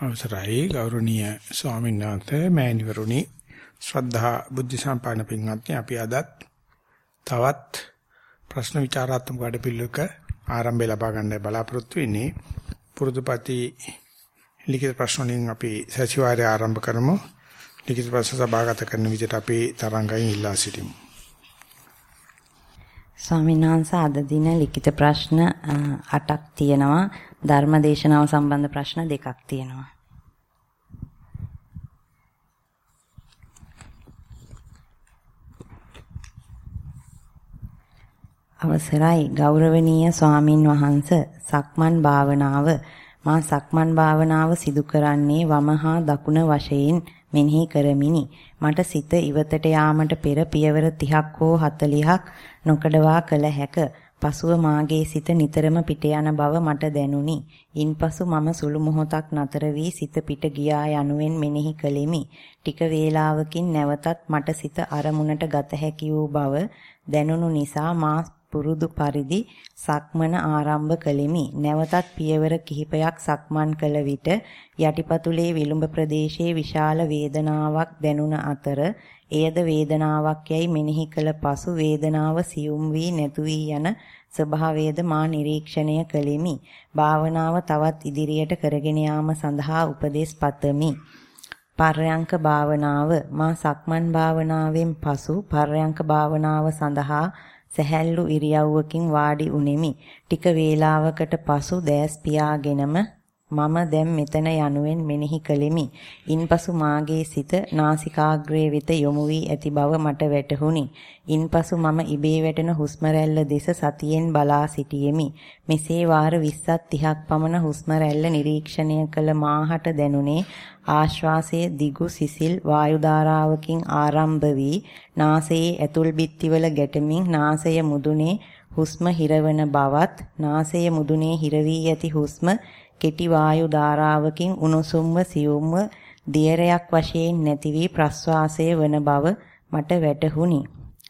අවසරයි. ගෞරවනීය ස්වාමීන් වහන්සේ මෑණිවරුනි ශ්‍රද්ධා බුද්ධ සම්පන්න පින්වත්නි අපි අදත් තවත් ප්‍රශ්න විචාරාත්මක වැඩපිළිවෙලක ආරම්භය ලබා ගන්න බලාපොරොත්තු වෙන්නේ. පුරුදුපති ලිඛිත ප්‍රශ්න වලින් අපි සතිವಾರය ආරම්භ කරමු. ලිඛිත ප්‍රශ්න සභාගත කරන විදිහට අපි තරංගයෙන් ඉල්ලා සිටිමු. ස්වාමීන් වහන්සේ අද දින ලිඛිත ප්‍රශ්න 8ක් තියෙනවා. ධර්ම දේශනාව සම්බන්ධ ප්‍රශ්න දෙකක් තියෙනවා. අවසරයි. ගෞරවනීය ස්වාමින් වහන්ස සක්මන් භාවනාව. මා සක්මන් භාවනාව සිදු කරන්නේ වමහා දකුණ වශයෙන් මෙනෙහි කරමිනි මට සිත ඉවතට යාමට පෙර පියවර 30ක් හෝ 40ක් නොකඩවා කළ හැක පසුව මාගේ සිත නිතරම පිට යන බව මට දැනුනි. ඉන්පසු මම සුළු මොහොතක් නතර වී සිත පිට ගියා යනුවෙන් මෙනෙහි කළෙමි. ටික වේලාවකින් නැවතත් මට සිත අරමුණට ගත හැකි වූ බව දැනුණු නිසා මා පුරුදු පරිදි සක්මන ආරම්භ කළෙමි. නැවතත් පියවර කිහිපයක් සක්මන් කළ විට යටිපතුලේ විලුඹ ප්‍රදේශයේ විශාල වේදනාවක් දැනුණ අතර එයද වේදනාවක් යයි මෙනෙහි කළ පසු වේදනාව සියුම් වී නැතු වී යන ස්වභාවයද මා නිරීක්ෂණය කළෙමි. භාවනාව තවත් ඉදිරියට කරගෙන යාම සඳහා උපදෙස් පතමි. පර්යංක භාවනාව මා සක්මන් භාවනාවෙන් පසු පර්යංක භාවනාව සඳහා සැහැල්ලු ඉරියව්වකින් වාඩි උනේමි. ටික වේලාවකට පසු දැස් පියාගෙනම මම දැන් මෙතන යනුවෙන් මෙනෙහි කළෙමි. ඉන්පසු මාගේ සිත නාසිකාග්‍රේ වෙත යොමු වී ඇති බව මට වැටහුණි. ඉන්පසු මම ඉබේ වැටෙන හුස්ම දෙස සතියෙන් බලා සිටියෙමි. මෙසේ වාර 20ක් 30ක් පමණ හුස්ම නිරීක්ෂණය කළ මාහට දැනුනේ ආශ්වාසයේ දිගු සිසිල් වායු ධාරාවකින් ආරම්භ වී නාසයේ ඇතුල් බිත්තිවල ගැටමින් නාසය මුදුනේ හුස්ම හිරවන බවත් නාසය මුදුනේ හිර වී ඇති හුස්ම කෙටි වායු ධාරාවකින් උණුසුම්ව සියුම්ව දියරයක් වශයෙන් නැති වී ප්‍රස්වාසය වන බව මට වැටහුණි.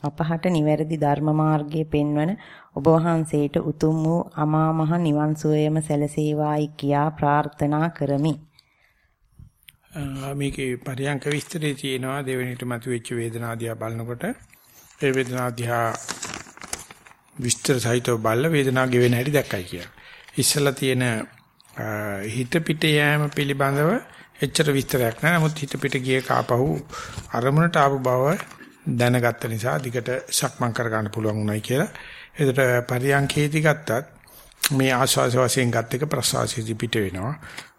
අපහට නිවැරදි ධර්ම මාර්ගයේ පෙන්වන ඔබ වහන්සේට උතුම් වූ අමා මහ නිවන් සුවයම සැලසේවායි කියා ප්‍රාර්ථනා කරමි. මේකේ පරියංක විස්තරේ තියෙනවා දෙවෙනිට මතුවෙච්ච වේදනාදියා බලනකොට ඒ වේදනාදියා විස්තර සහිතව බලලා වේදනාව ගෙවෙන හැටි දැක්කයි කියලා. ඉස්සලා තියෙන හිත පිට යෑම පිළිබඳව එච්චර විස්තරයක් නැහැ. නමුත් හිත පිට ගිය කාපහු අරමුණට ආපු බව දැනගත්ත නිසා දිගට සක්මන් කර ගන්න පුළුවන් උනායි කියලා. ඒකට පරියන්කේදී ගත්තත් මේ ආස්වාස වශයෙන් ගත් එක ප්‍රසවාසයේදී පිට වෙනවා.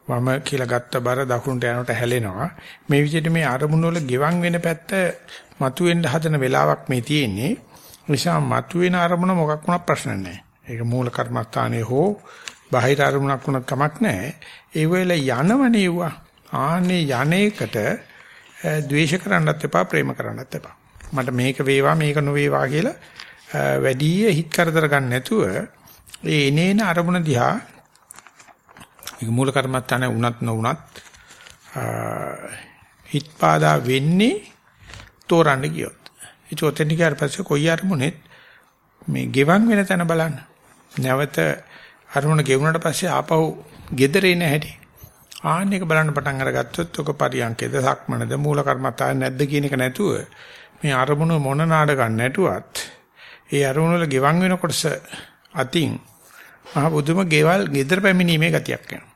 වම කියලා ගත්ත බර දකුණට යනකොට හැලෙනවා. මේ විදිහට මේ අරමුණ වල ගෙවන් වෙන පැත්ත මතුවෙන්න හදන වෙලාවක් මේ තියෙන්නේ. නිසා මතුවෙන අරමුණ මොකක් වුණත් ප්‍රශ්න නැහැ. ඒක මූල කර්මස්ථානයේ හෝ බාහිර අරමුණක් වුණත් කමක් නැහැ. ඒ වෙල යනවනේ යුවා. ආනේ යන්නේකට ද්වේෂ කරන්නත් එපා ප්‍රේම කරන්නත් එපා. මට මේක වේවා මේක නොවේවා කියලා වැඩි හිත කරදර ගන්න නැතුව ඒ එනේන අරමුණ දිහා ඒක මූල කර්මත්තානේ උනත් නොඋනත් හිත පාදා වෙන්නේ තෝරන්න ගියොත්. ඒක ඔතෙන් ගියාට පස්සේ කොයි අරමුණෙත් මේ ගෙවන් වෙන තැන බලන්න. නැවත අරමුණ ගෙවුනට පස්සේ ආපහු gedere එන හැටි. ආන්න එක බලන්න පටන් අරගත්තොත් ඔක පරියන්කේද සක්මනද මූල කර්මත්තාය නැද්ද කියන එක නැතුව මේ අරමුණ මොන නාඩගම් නැටුවත් ඒ අරමුණ වල ගෙවන් වෙන කොටස අතින් මහ බුදුම ගෙවල් gedere පැමිණීමේ ගතියක් එනවා.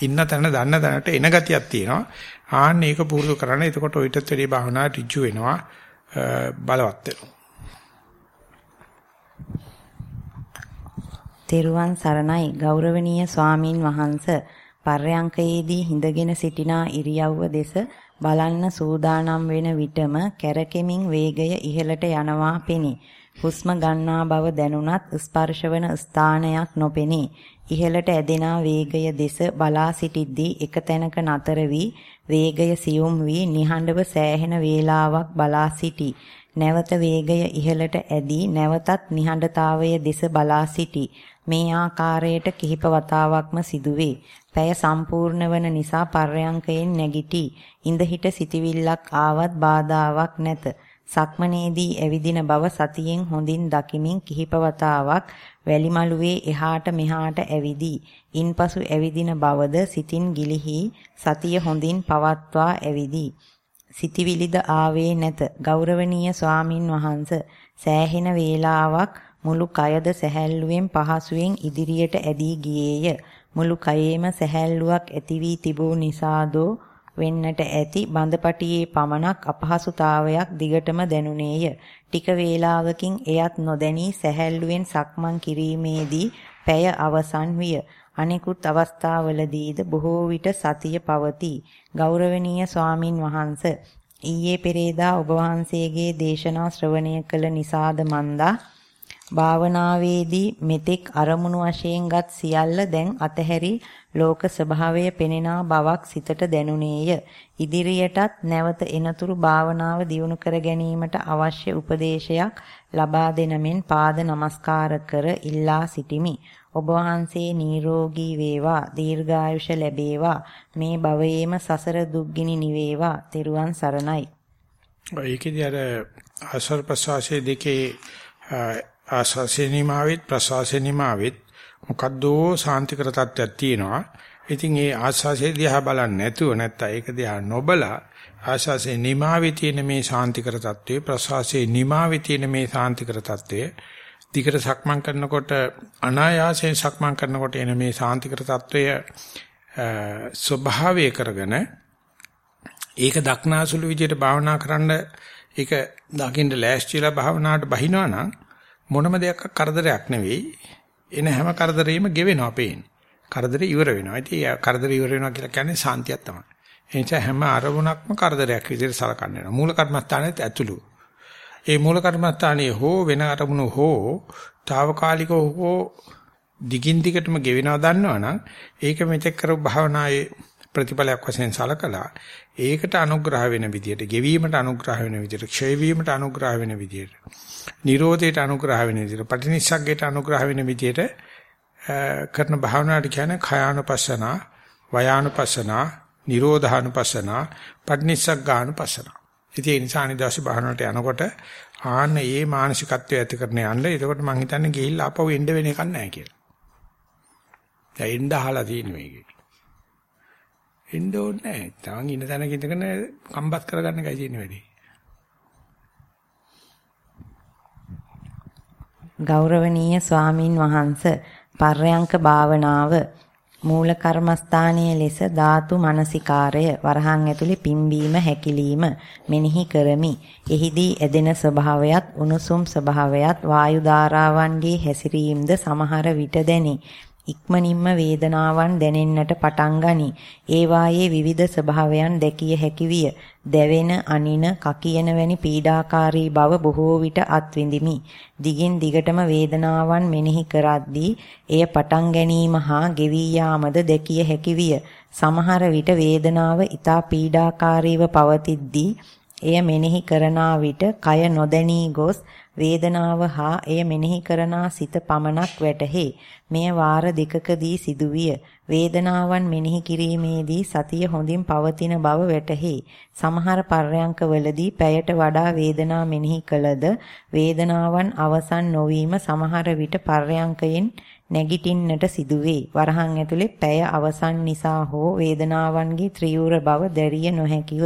ඉන්න තැන දන්න තැනට එන ගතියක් තියෙනවා. ආන්න ඒක පුරුදු කරන්න. එතකොට ඔయితත් වැඩි භාවනා ඍජු වෙනවා. බලවත් වෙනවා. තෙරුවන් සරණයි ගෞරවනීය ස්වාමින් වහන්ස පර්යංකයේදී හිඳගෙන සිටිනා ඉරියව්ව දෙස බලන්න සූදානම් වෙන විටම කැරකෙමින් වේගය ඉහළට යනවා පෙනී. හුස්ම ගන්නා බව දැනුණත් ස්පර්ශවන ස්ථානයක් නොපෙනී. ඉහළට ඇදෙනා වේගය දෙස බලා සිටිද්දී එක තැනක නතර වී වේගය සියුම් වී නිහඬව සෑහෙන වේලාවක් බලා සිටි. නැවත වේගය ඉහළට ඇදී නැවතත් නිහඬතාවය දෙස බලා සිටි. මේ ආකාරයට කිහිප වතාවක්ම සිදුවේ. පැය සම්පූර්ණ වන නිසා පර්යංකයෙන් නැගිටි. ඉඳ හිට සිටිවිල්ලක් ආවත් බාධාාවක් නැත. සක්මනේදී ඇවිදින බව සතියෙන් හොඳින් දකිමින් කිහිප වතාවක් වැලිමලුවේ එහාට මෙහාට ඇවිදී ඉන්පසු ඇවිදින බවද සිතින් ගිලිහි සතිය හොඳින් පවත්වා ඇවිදී සිතිවිලිද ආවේ නැත ගෞරවනීය ස්වාමින් වහන්ස සෑහෙන වේලාවක් මුළු කයද සැහැල්ලුවෙන් පහසුවෙන් ඉදිරියට ඇදී ගියේය මුළු කයේම සැහැල්ලුවක් ඇති වී තිබූ නිසාදෝ වෙන්නට ඇති බඳපටියේ පමණක් අපහසුතාවයක් දිගටම දැනුනේය. ටික වේලාවකින් එයත් නොදැනී සැහැල්ලුවෙන් සක්මන් කිරීමේදී පැය අවසන් විය. අනෙකුත් අවස්ථාවලදීද බොහෝ විට සතිය පවතී. ගෞරවනීය ස්වාමින් වහන්ස ඊයේ පෙරේදා ඔබ වහන්සේගේ දේශනා ශ්‍රවණය කළ නිසාද මන්දා භාවනාවේදී මෙතෙක් අරමුණු වශයෙන්ගත් සියල්ල දැන් අතහැරි ලෝක ස්වභාවය පෙනෙනා බවක් සිතට දැනුනේය. ඉදිරියටත් නැවත එනතුරු භාවනාව දියුණු කර ගැනීමට අවශ්‍ය උපදේශයක් ලබා දෙන මෙන් පාද නමස්කාර කර ඉල්ලා සිටිමි. ඔබ වහන්සේ නිරෝගී වේවා දීර්ඝායුෂ ලැබේවා මේ භවයේම සසර දුක්ගිනි නිවේවා තෙරුවන් සරණයි. ඒකේදී අර ආශ්‍රව ප්‍රසවාසයේ දෙකේ ආශ්වාසයේ නිමාවෙත් ප්‍රශ්වාසයේ නිමාවෙත් මොකද්දෝ සාන්තිකර තත්ත්වයක් තියෙනවා. ඉතින් ඒ ආශ්වාසයේ දිහා බලන්නේ නැතුව නැත්තම් ඒක දිහා නොබලා ආශ්වාසයේ නිමාවේ තියෙන මේ සාන්තිකර තත්ත්වය ප්‍රශ්වාසයේ නිමාවේ තියෙන මේ සාන්තිකර තත්ත්වය දිගට සක්මන් කරනකොට අනායාසයෙන් සක්මන් කරනකොට එන මේ සාන්තිකර తত্ত্বය ස්වභාවය කරගෙන ඒක දක්නාසුළු විදියට භාවනා කරන්න ඒක දකින්න ලෑස්තිලා භාවනාවට බහිනවා නම් මොනම දෙයක් කරදරයක් නෙවෙයි. එන හැම කරදරෙම ගෙවෙනවා පේන්නේ. කරදරේ ඉවර වෙනවා. ඉතින් කරදරේ ඉවර වෙනවා කියලා කියන්නේ සාන්තියක් තමයි. එනිසා හැම අරමුණක්ම කරදරයක් විදියට සලකන්න වෙනවා. මූල කර්මස්ථානෙත් ඇතුළු. ඒ මූල කර්මස්ථානයේ හෝ වෙන අරමුණු හෝ తాවකාලිකව හෝ දිගින් දිගටම ගෙවෙනවා දන්නවනම් ඒක මෙතෙක් කරපු භාවනායේ ප්‍රතිඵලයක් වශයෙන් සලකලා ඒකට අනුග්‍රහ වෙන විදියට, ගෙවීමට අනුග්‍රහ වෙන විදියට, ක්ෂය වීමට අනුග්‍රහ වෙන විදියට, නිරෝධයට අනුග්‍රහ වෙන විදියට, පටිනිස්සග්ගයට අනුග්‍රහ වෙන විදියට කරන භාවනාවට කියන්නේ khයානුපස්සනා, වයානුපස්සනා, නිරෝධානුපස්සනා, පටිනිස්සග්ගානුපස්සනා. ඉතින් ඒ නිසා අනිදාසි භාවනාවට යනකොට ආන්න ඒ මානසිකත්වය ඇති කරන යන්න. එතකොට මං හිතන්නේ ගිහිල්ලා ආපහු එන්න වෙන එකක් නැහැ කියලා. දැන් එන්න අහලා තියෙන මේකේ. එන්න ඕනේ නැහැ. තමන් ඉන්න තැනක ඉඳගෙන කම්බස් කරගන්න එකයි තියෙන වැඩේ. ගෞරවනීය ස්වාමින් වහන්ස පර්යංක භාවනාව මූල කර්මස්ථානයේ ලෙස ධාතු මනසිකාරය වරහන් ඇතුලේ පිම්බීම හැකිලිම මෙනෙහි කරමි. එහිදී ඇදෙන ස්වභාවයත් උණුසුම් ස්වභාවයත් වායු ධාරාවන්ගේ හැසිරීමද සමහර විට දැනේ. ඉක්මනින්ම වේදනාවන් දැනෙන්නට පටන් ගනී. ඒ වායේ විවිධ ස්වභාවයන් දැකිය හැකි විය. දැවෙන, අනින, කකියන වැනි පීඩාකාරී බව බොහෝ විට අත්විඳිමි. දිගින් දිගටම වේදනාවන් මෙනෙහි කරද්දී එය පටන් ගැනීම හා ගෙවී යාමද දැකිය හැකි විය. සමහර විට වේදනාව ඊතා පීඩාකාරීව පවතිද්දී එය මෙනෙහි කරනා විට කය නොදැනී ගොස් වේදනාව හා එය මෙනෙහි කරනා සිත පමණක් වැටහේ. මෙය වාර දෙකකදී සිදුවිය. වේදනාවන් මෙනෙහි කිරීමේදී සතිය හොඳින් පවතින බව වැටහේ. සමහර පර්යංකවලදී පැයට වඩා වේදනා මෙනෙහි කළද වේදනාවන් අවසන් නොවීම සමහර විට පර්යංකයෙන් නැගිටින්නට සිදුවේ. වරහන් ඇතුලේ පැය අවසන් නිසා හෝ වේදනාවන්ගේ ත්‍රියුර බව දැරිය නොහැකිව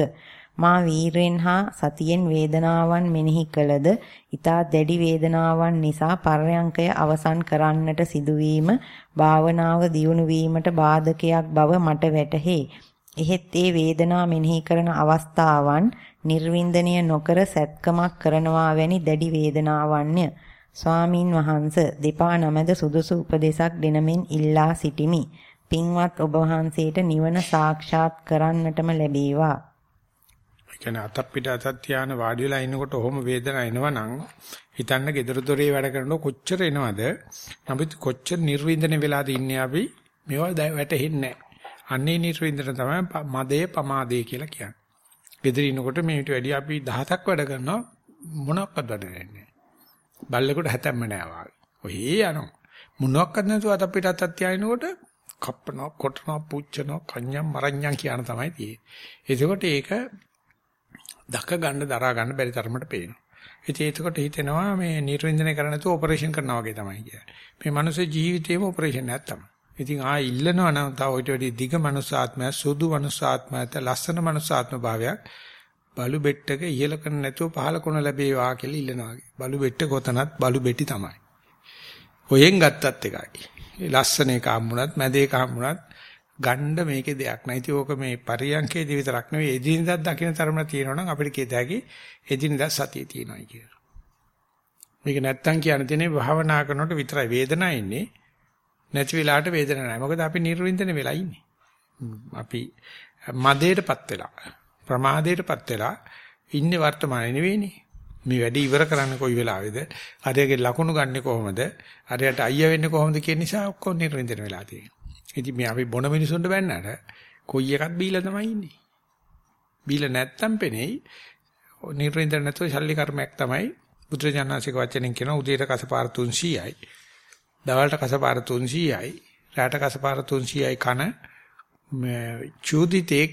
මා වීරෙන් හා සතියෙන් වේදනාවන් මෙනෙහි කළද ඊතා දැඩි වේදනාවන් නිසා පර්යංකය අවසන් කරන්නට සිදුවීම භාවනාව දියුණු වීමට බාධකයක් බව මට වැටහේ. එහෙත් ඒ වේදනා මෙනෙහි කරන අවස්ථාවන් නිර්වින්දනය නොකර සැත්කමක් කරනවා වැනි දැඩි වේදනාවන්ය. ස්වාමින් වහන්ස දෙපා නමද සුදුසු උපදේශක් දෙනමින් ඉල්ලා සිටිමි. පින්වත් ඔබ වහන්සේට නිවන සාක්ෂාත් කරන්නටම ලැබේවා. කියන්නේ අතක් පිට අතක් තියාන වාඩි වෙලා ඉන්නකොට ඔහොම වේදනාව එනවනම් හිතන්න gedara dore වැඩ කරනකොට කොච්චර එනවද? නමුත් කොච්චර නිර්වින්දනය වෙලාද ඉන්නේ අපි මේවා වැටෙන්නේ නැහැ. අන්නේ නිර්වින්දන තමයි මදේ පමාදේ කියලා කියන්නේ. gedara ඉන්නකොට මේකට වැඩි අපි 10ක් වැඩ කරනවා මොනක්වත් වැඩ නැහැ. බල්ලෙකුට හැතැම්ම නෑ වාගේ. ඔහේ යනවා. මොනක්වත් නැතුව අත පිට අතක් තියානකොට කප්පනවා කොටනවා පුච්චනවා කන්‍යම් මරඤ්ඤම් කියන තමයි තියෙන්නේ. එතකොට ඒක දක ගන්න දරා ගන්න බැරි තරමට පේනවා. ඉතින් ඒකට හිතෙනවා මේ නිර්වින්දනය කරන්න නැතුව ඔපරේෂන් කරනවා වගේ තමයි කියන්නේ. මේ මනුස්ස ජීවිතේම ඔපරේෂන් එකක් තමයි. ඉතින් ආ ඉල්ලනවා නම් තව ඊට වැඩි දිග මනුස්සාත්මය, සුදු මනුස්සාත්මයත්, ලස්සන මනුස්සාත්ම භාවයක් බලු බෙට්ටක ඉහළ කරන්න නැතුව පහළ කරන ලැබේවා කියලා ඉල්ලනවා වගේ. බලු බෙට්ට කොතනත් බලු බෙටි තමයි. කොහෙන් ගත්තත් එකයි. ලස්සන එක හම්බුණත්, මැද එක හම්බුණත් ගණ්ඩ මේකේ දෙයක් නැහැ. ඉතින් ඕක මේ පරියන්කේදී විතරක් නෙවෙයි එදිනෙදා දකින්න තරම තියෙනවා නම් අපිට කියත හැකි එදිනෙදා සතිය තියෙනවායි කියලා. මේක නැත්තම් කියන්න තියෙන්නේ භාවනා කරනකොට විතරයි වේදනාව ඉන්නේ. නැති වෙලාවට වේදනාවක් නැහැ. මොකද අපි නිර්වින්දන වෙලා ඉන්නේ. අපි මදේටපත් වෙලා ප්‍රමාදයටපත් වෙලා ඉන්නේ වර්තමානයේ නෙවෙයිනේ. මේ වැඩේ ඉවර කරන්න කොයි වෙලාවේද? හරියගේ ලකුණු ගන්නෙ කොහොමද? හරියට අයියා වෙන්නේ කොහොමද කියන නිසා ඔක්කොම නිර්වින්දන වෙලා තියෙනවා. ඉතින් මේ අපි බොන මිනිසුන්ට බැන්නට කොයි එකක් බීලා තමයි ඉන්නේ. බීලා නැත්තම් පෙනෙයි නිර්වින්දන නැතුව ශල්ලි කර්මයක් තමයි බුදුරජාණන්සේක වචනෙන් කියන උදේට කසපාර 300යි. දවල්ට කසපාර 300යි. රාට කසපාර 300යි කන චූදිතේ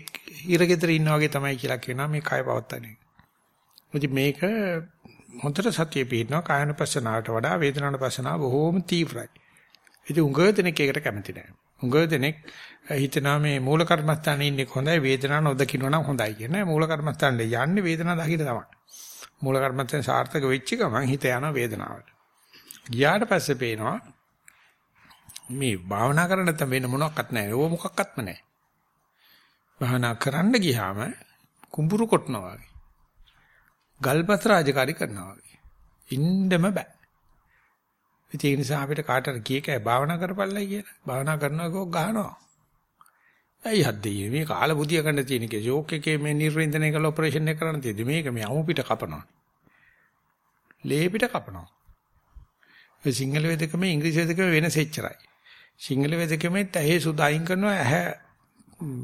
ඉරගෙදර ඉන්නා වගේ තමයි කියලා කියනවා මේ කය පවත්තන එක. ඉතින් මේක හොඳට සතිය පිටනවා කායනුපස්සනාවට වඩා වේදනානුපස්සනාව බොහෝම තීව්‍රයි. ඉතින් උඟ දෙනෙක් ඒකට කැමති නැහැ. උඟ දෙනෙක් හිතනවා මේ මූල කර්මස්ථානේ ඉන්නේ හොඳයි වේදනාව නොදකින්න නම් හොඳයි කියන මූල කර්මස්ථානේ යන්නේ වේදනාව දකින්න තමයි. මූල කර්මස්ථානේ සාර්ථක වෙච්ච ගමන් හිත යන වේදනාවට. ගියාට පස්සේ පේනවා මේ භාවනා කරන්න නැත්නම් වෙන මොනවත් නැහැ. ඕක මොකක්වත්ම නැහැ. භාවනා කරන්න ගියාම කුඹුරු කොටනවා වගේ. ගල්පත් රාජකාරී කරනවා වගේ. ඉන්නම බෑ. ඒ නිසා අපිට කාටද කීකයි භාවනා කරපළයි කියලා. භාවනා කරනවා කෝ ගහනවා. ඇයි හද්දේ මේ කාල බුදිය ගන්න තියෙන කේ ෂෝක් එකේ මේ නිර්වින්දනය කළ ඔපරේෂන් එක කරන්න තියෙදි මේක මේ අමු පිට කපනවා. ලේ පිට කපනවා. ඒ සිංහල වේදකමේ ඉංග්‍රීසි වේදකමේ වෙනස එච්චරයි. සිංහල වේදකමේ ඇහි සුද අයින් කරනවා ඇහැ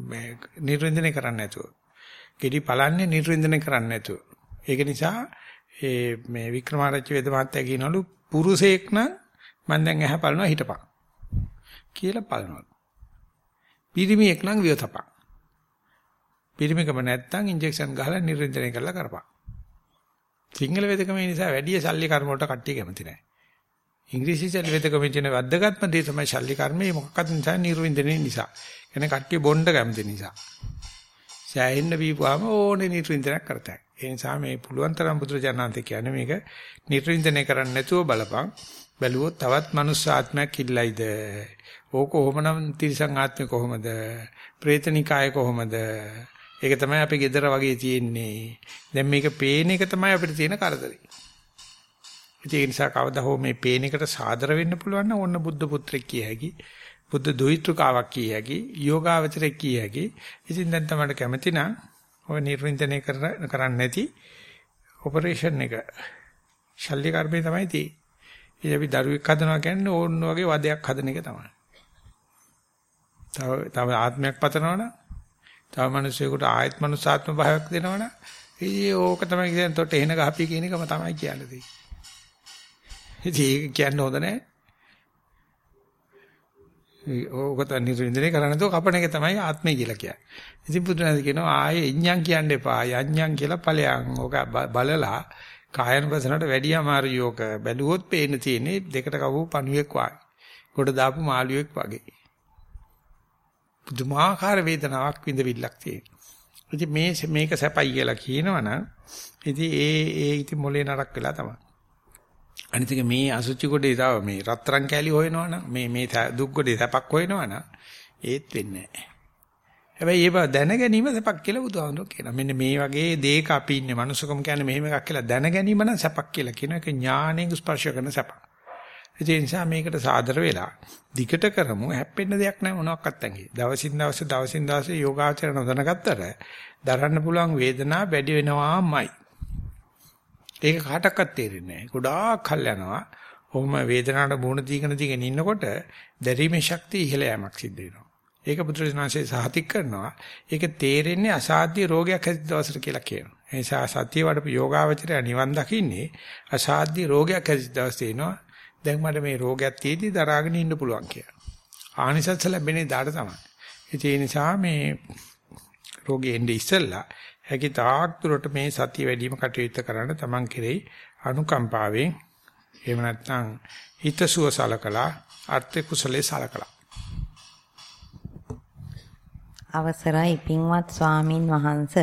මේ නිර්වින්දනය කරන්න නැතුව. ගෙඩි පලන්නේ නිර්වින්දනය කරන්න නැතුව. ඒක නිසා ඒ මේ වික්‍රමාරච්චි වේද මහත්තයා කියනවලු පුරුෂයෙක් නම් මම දැන් ඇහැ බලනවා හිටපන් කියලා බලනවා. පිරිමියෙක් නම් වියතපන්. පිරිමිකම නැත්තම් ඉන්ජෙක්ෂන් ගහලා නිර්වින්දනය කරලා කරපන්. සිංහල වේදකම නිසා වැඩි සල්ලි කර්ම වලට කට්ටිය කැමති නැහැ. ඉංග්‍රීසි සල්ලි වේදකම කියන වැද්දගත්ම දේ තමයි සල්ලි කර්මය මොකක්ද නිසා නිර්වින්දනය නිසා. කියන්නේ කට්ටිය බොණ්ඩ කැමති නිසා. සෑහෙන්න බීපුවාම ඕනේ නිර්වින්දනයක් කරතයි. ඒ නිසා මේ පුළුවන් තරම් බුදුරජාණන්තේ කියන්නේ මේක නිර්වින්දනය කරන්න නැතුව බලපන්. බැලුවොත් තවත් මනුස්ස ආත්මයක් ඉල්ලයිද? ඕක කොහොමනම් තිරිසන් ආත්මේ කොහොමද? പ്രേතනිකාය කොහොමද? ඒක තමයි අපි gedara වගේ තියෙන්නේ. දැන් මේක පේන එක තමයි අපිට තියෙන කරදරේ. ඒ නිසා කවදා හෝ මේ පේන එකට සාදර වෙන්න පුළුවන් නම් ඕන්න බුද්ධ පුත්‍රෙක් කිය හැකි. බුද්ධ දොයිත්‍රකාවක් කිය හැකි. යෝගාවචරෙක් කිය හැකි. ඉතින් දැන් තමයි කැමති නම් ඔය නිර්වින්දනය කරන්නේ නැති ඔපරේෂන් එක ශල්‍ය කර්මේ තමයි තියෙන්නේ. ඉතින් අපි දරුවෙක් හදනවා කියන්නේ ඕන්න වගේ වදයක් හදන එක තමයි. තව තව ආත්මයක් පතනවනම් තව මිනිසෙකුට ආයත් මනුසාත්ම භාවයක් දෙනවනම් ඉතින් ඕක තමයි කියන්නේ තොට එහෙන ගහපි කියන එකම තමයි කියන්නේ තියෙන්නේ. ඉතින් ඒක කියන්න හොඳ නැහැ. ඕක තමයි නිර්වින්දනය කරන්න තෝ කපන එක තමයි ආත්මය කියලා කියන්නේ. ඉතින් බුදුරජාණන් කියනවා ආයේ ඉඤ්ඤං කියන්න එපා. යඤ්ඤං කියලා ඵලයන්. ඕක බලලා කායන වසනට වැඩි අමාරු යෝක බැලුවොත් පේන්න තියෙන්නේ දෙකට කවු පණුවෙක් වගේ. කොට දාපු මාළුවෙක් වගේ. පුදුමාකාර වේදනාවක් විඳවිල්ලක් තියෙනවා. ඉතින් මේ මේක සැපයි කියලා කියනවනම් ඉතින් ඒ ඒ ඉතින් මොලේ නරක් වෙලා තමයි. අනිත් එක මේ අසුචි කොටේ තව මේ රත්තරන් කෑලි හොයනවනම් මේ මේ දුක් කොටේ සැපක් හොයනවනම් ඒත් වෙන්නේ නැහැ. හැබැයි ඒව දැන ගැනීම සැපක් කියලා බුදුහාමුදුරුවෝ කියනවා. මෙන්න මේ වගේ දෙයක අපි ඉන්නේ. මනුස්සකම කියන්නේ මෙහෙම එකක් කියලා දැන ගැනීම නම් සැපක් කියලා කියන එක ඥාණයෙන් ස්පර්ශ කරන සැප. ඒ නිසා මේකට සාදර වෙලා දිගට කරමු හැප්පෙන්න දෙයක් නැහැ මොනවාක්වත් නැහැ. දවසින් දවස දවසින් දවස යෝගාචර නොදැනගත්තට දරන්න පුළුවන් වේදනාව වැඩි වෙනවාමයි. ඒක කාටවත් තේරෙන්නේ නැහැ. ගොඩාක් කල් යනවා. ඔහොම වේදනාවට මුහුණ දීගෙන දීගෙන ඉන්නකොට දැරීමේ ශක්තිය ඉහළ යamak සිද්ධ වෙනවා. ඒක බුදුරජාණන්සේ සහතික කරනවා. ඒක තේරෙන්නේ අසාධ්‍ය රෝගයක් ඇති දවසට කියලා කියනවා. ඒ නිසා සතිය වඩපු යෝගාවචරය නිවන් දකින්නේ අසාධ්‍ය රෝගයක් ඇති දවස් තේනවා. දැන් මට මේ රෝගයක් තියෙදි දරාගෙන ඉන්න පුළුවන් කියලා. ආනිසංස ලැබෙන්නේ දාට තමයි. ඒ නිසා මේ රෝගේ එන්නේ ඉස්සෙල්ලා හැකි තාක් දුරට මේ සතිය වැඩිම කටයුත්ත කරන්න තමන් කෙරෙහි අනුකම්පාවෙන් එහෙම නැත්නම් හිතසුව සලකලා අර්ථ කුසලේ සලකලා. අවසරයි පින්වත් ස්වාමින් වහන්ස.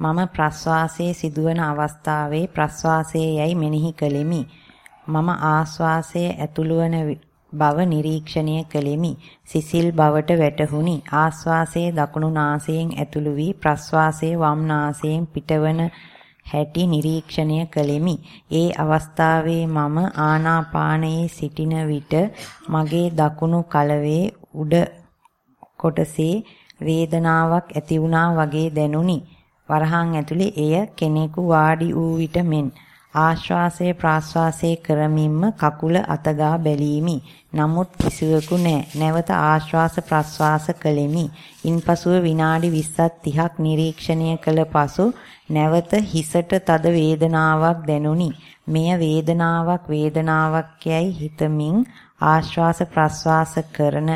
මම ප්‍රස්වාසයේ සිදුවන අවස්ථාවේ ප්‍රස්වාසයේ යයි මෙනෙහි කළෙමි. මම ආස්වාසයේ ඇතුළු වන බව නිරීක්ෂණය කළෙමි. සිසිල් බවට වැටහුණි. ආස්වාසයේ දකුණු නාසයෙන් ඇතුළු වී ප්‍රස්වාසයේ වම් නාසයෙන් පිටවන හැටි නිරීක්ෂණය කළෙමි. ඒ අවස්ථාවේ මම ආනාපානයේ සිටින විට මගේ දකුණු කලවේ උඩ කොටසේ වේදනාවක් ඇති වුණා වගේ දැනුනි. වරහන් ඇතුලේ එය කෙනෙකු වාඩි වූ විට මෙන් ආශ්වාසයේ ප්‍රාශ්වාසයේ කරමින්ම කකුල අතගා බැලීමි. නමුත් කිසිවෙකු නැ. නැවත ආශ්වාස ප්‍රශ්වාස කළෙමි. ඉන්පසුව විනාඩි 20ක් 30ක් නිරීක්ෂණය කළ පසු නැවත හිසට තද වේදනාවක් දැනුනි. මෙය වේදනාවක් වේදනාවක් යයි හිතමින් ආශ්වාස ප්‍රශ්වාස කරන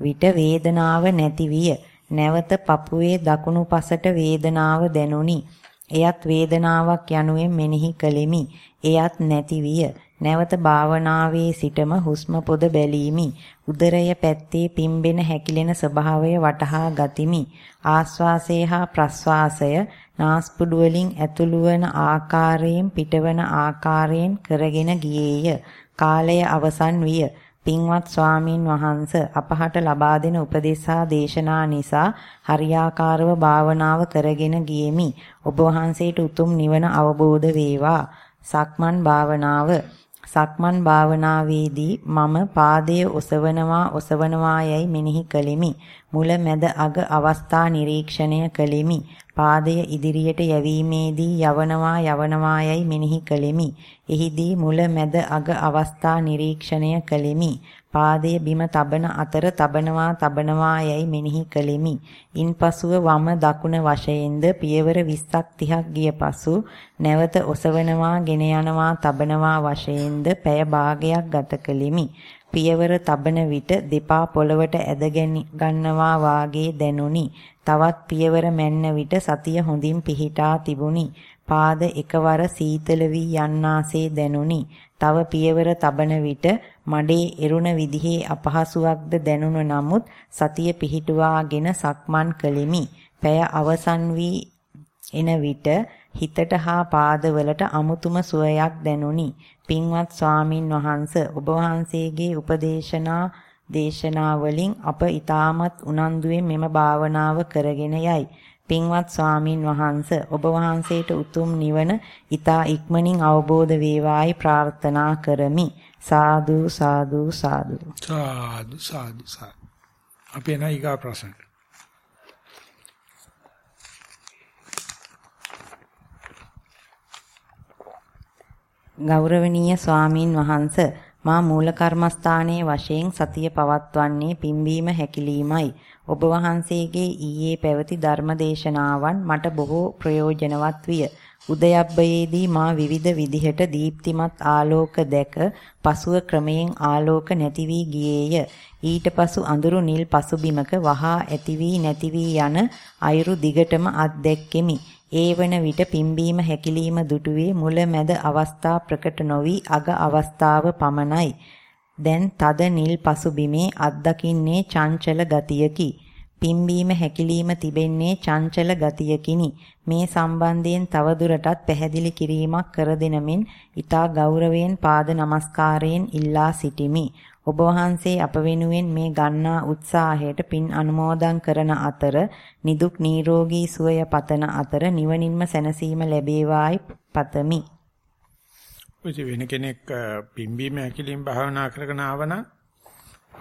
විට වේදනාව නැති විය. නැවත පපුවේ දකුණු පසට වේදනාව දැනුනි. එයත් වේදනාවක් යනුවෙන් මෙනෙහි කළෙමි. එයත් නැති විය. නැවත භාවනාවේ සිටම හුස්ම පොද බැලීමි. උදරය පැත්තේ පිම්බෙන හැකිලෙන ස්වභාවය වටහා ගතිමි. ආස්වාසය හා ප්‍රස්වාසය නාස්පුඩු වලින් ඇතුළු වන ආකාරයෙන් පිටවන ආකාරයෙන් කරගෙන ගියේය. කාලය අවසන් විය. පින්වත් ස්වාමින් වහන්ස අපහට ලබා දෙන උපදේශා දේශනා නිසා හරියාකාරව භාවනාව කරගෙන ගියෙමි. ඔබ වහන්සේට උතුම් නිවන අවබෝධ වේවා. සක්මන් භාවනාව සක්මන් භාවනාවේදී මම පාදයේ ඔසවනවා ඔසවනවා යයි මෙනෙහි කළෙමි. මුල මැද අග අවස්ථා නිරීක්ෂණය කළෙමි. පාදය ඉදිරියට යැවීමේදී යවනවා යවනවා යයි මෙනෙහි කළෙමි. එහිදී මුල මැද අග අවස්ථා නිරීක්ෂණය කළෙමි. පාදයේ බිම තබන අතර තබනවා තබනවා යයි මෙනෙහි කළෙමි. ඉන්පසුව වම දකුණ වශයෙන්ද පියවර 20ක් 30ක් ගිය පසු නැවත ඔසවනවා ගෙන යනවා තබනවා වශයෙන්ද පැය භාගයක් ගත කළෙමි. පියවර තබන විට දෙපා පොළවට ඇද ගන්නවා වාගේ දැනුනි. තවත් පියවර මැන්න විට සතිය හොඳින් පිහිටා තිබුණි. පාද එකවර සීතල වී යන්නාසේ දැනුනි. තව පියවර තබන විට මඩේ එරුණ විදිහේ අපහසුාවක්ද දැනුණ නමුත් සතිය පිහිටුවාගෙන සක්මන් කළෙමි. පැය අවසන් වී එන විට හිතට හා පාදවලට අමුතුම සුවයක් දැනුනි. පින්වත් ස්වාමින් වහන්ස ඔබ වහන්සේගේ උපදේශනා දේශනා වලින් අප ඊටමත් උනන්දුවෙන් මෙම භාවනාව කරගෙන යයි. පින්වත් ස්වාමින් වහන්ස ඔබ වහන්සේට උතුම් නිවන ඊතා ඉක්මනින් අවබෝධ වේවායි ප්‍රාර්ථනා කරමි. සාදු සාදු සාදු. සාදු සාදු සාදු. අපේ නයිගා ප්‍රශ්න. ගෞරවනීය ස්වාමින් වහන්ස මා මූල කර්මස්ථානයේ වශයෙන් සතිය පවත්වන්නේ පිම්බීම හැකිලීමයි. ඔබ වහන්සේගේ ඊයේ පැවති ධර්මදේශනාවන් මට බොහෝ ප්‍රයෝජනවත් විය. උදයබ්බයේදී මා විවිධ විදිහට දීප්තිමත් ආලෝක දැක පසුව ක්‍රමයෙන් ආලෝක නැති වී ගියේය. ඊට පසු අඳුරු නිල් පසුබිමක වහා ඇති වී නැති වී යන අයුරු දිගටම අත්දැක්කෙමි. ඒ වන විට පිම්බීම හැකිලිම දුටුවේ මුල මැද අවස්ථා ප්‍රකට නොවි අග අවස්ථාව පමණයි. දැන් තද නිල් පසුබිමේ අත්දකින්නේ චංචල ගතියකි. පිම්බීම හැකිලිම තිබෙන්නේ චංචල ගතියකිනි. මේ සම්බන්ධයෙන් තවදුරටත් පැහැදිලි කිරීමක් කර දෙනමින් ඊතා ගෞරවයෙන් පාද නමස්කාරයෙන් ඉල්ලා සිටිමි. ඔබ වහන්සේ අප වෙනුවෙන් මේ ගන්නා උත්සාහයට පින් අනුමෝදන් කරන අතර නිදුක් නිරෝගී සුවය පතන අතර නිවනින්ම සැනසීම ලැබේවායි පතමි. ඔය වෙන කෙනෙක් පිම්බීම හැකිලින් භාවනා කරගෙන ආවන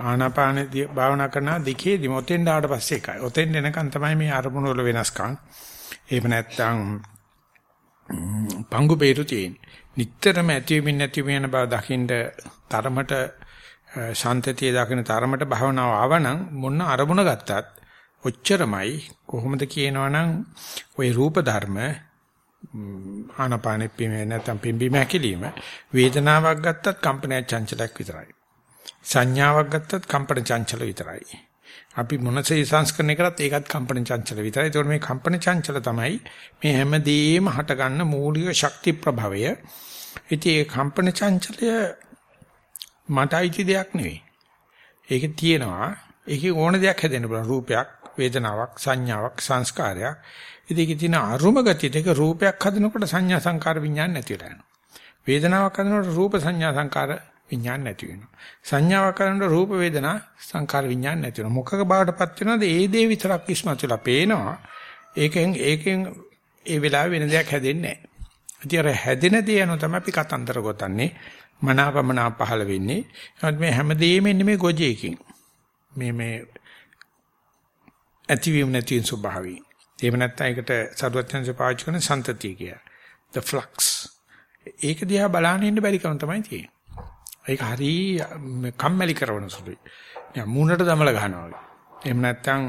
ආනාපාන භාවනා කරන දෙකේදී මොතෙන් ඩාට පස්සේ එකයි. ඔතෙන් එනකන් තමයි මේ අරමුණු වල වෙනස්කම්. එහෙම නැත්නම් පංගු බේරු තියෙන්නේ. නිටතරම ඇතිවෙමින් නැතිවෙමින් බව දකින්න තරමට ශාන්තතිය දකින තරමට භවනාව ආවනම් මොන අරමුණ ගත්තත් ඔච්චරමයි කොහොමද කියනවනම් ওই රූප ධර්ම ආනපානෙ පිමේ නැත්නම් පිම්බීම හැකිලිම වේදනාවක් ගත්තත් කම්පනය චංචලයක් විතරයි සංඥාවක් ගත්තත් කම්පන චංචල විතරයි අපි මොනසේ සංස්කරණය කරත් ඒකත් කම්පන චංචල විතරයි. ඒතකොට මේ කම්පන චංචල තමයි මේ හැමදේම හටගන්න මූලික ශක්ති ප්‍රභවය. ඉතින් ඒ කම්පන චංචලය මට අයිති දෙයක් නෙවෙයි. ඒකේ තියෙනවා ඒකේ ඕන දෙයක් හැදෙන්න පුළුවන්. රූපයක්, වේදනාවක්, සංඥාවක්, සංස්කාරයක්. ඉතින් ඒකේ තියෙන අරුම ගතියට ඒක රූපයක් හදනකොට සංඥා සංකාර විඥාන නැති වෙලා යනවා. වේදනාවක් හදනකොට රූප සංඥා සංකාර විඥාන නැති වෙනවා. සංඥාවක් කරනකොට රූප වේදනා සංකාර විඥාන නැති වෙනවා. මොකක බාටපත් වෙනවද? ඒ දේ විතරක් ඉස්මතු වෙලා පේනවා. ඒකෙන් ඒකෙන් ඒ වෙලාවේ වෙන දෙයක් හැදෙන්නේ නැහැ. ඉතින් අර හැදෙන දේ යන තමයි අපි කතන්දර ගොතන්නේ. මනාපමනා පහළ වෙන්නේ. නමුත් මේ හැමදේම එන්නේ මේ ගොජේකින්. මේ මේ ඇතිවීම නැති ස්වභාවය. එහෙම නැත්නම් ඒකට සරුවත්යන්සේ පාවිච්චි කරන සන්තතිය කිය. the flux. ඒක දිහා බලන්න ඉන්න බැරි කම තමයි තියෙන්නේ. ඒක හරි කම්මැලි කරන සුළුයි. නිකන් මූණට දමල ගන්නවා වගේ. එහෙම නැත්නම්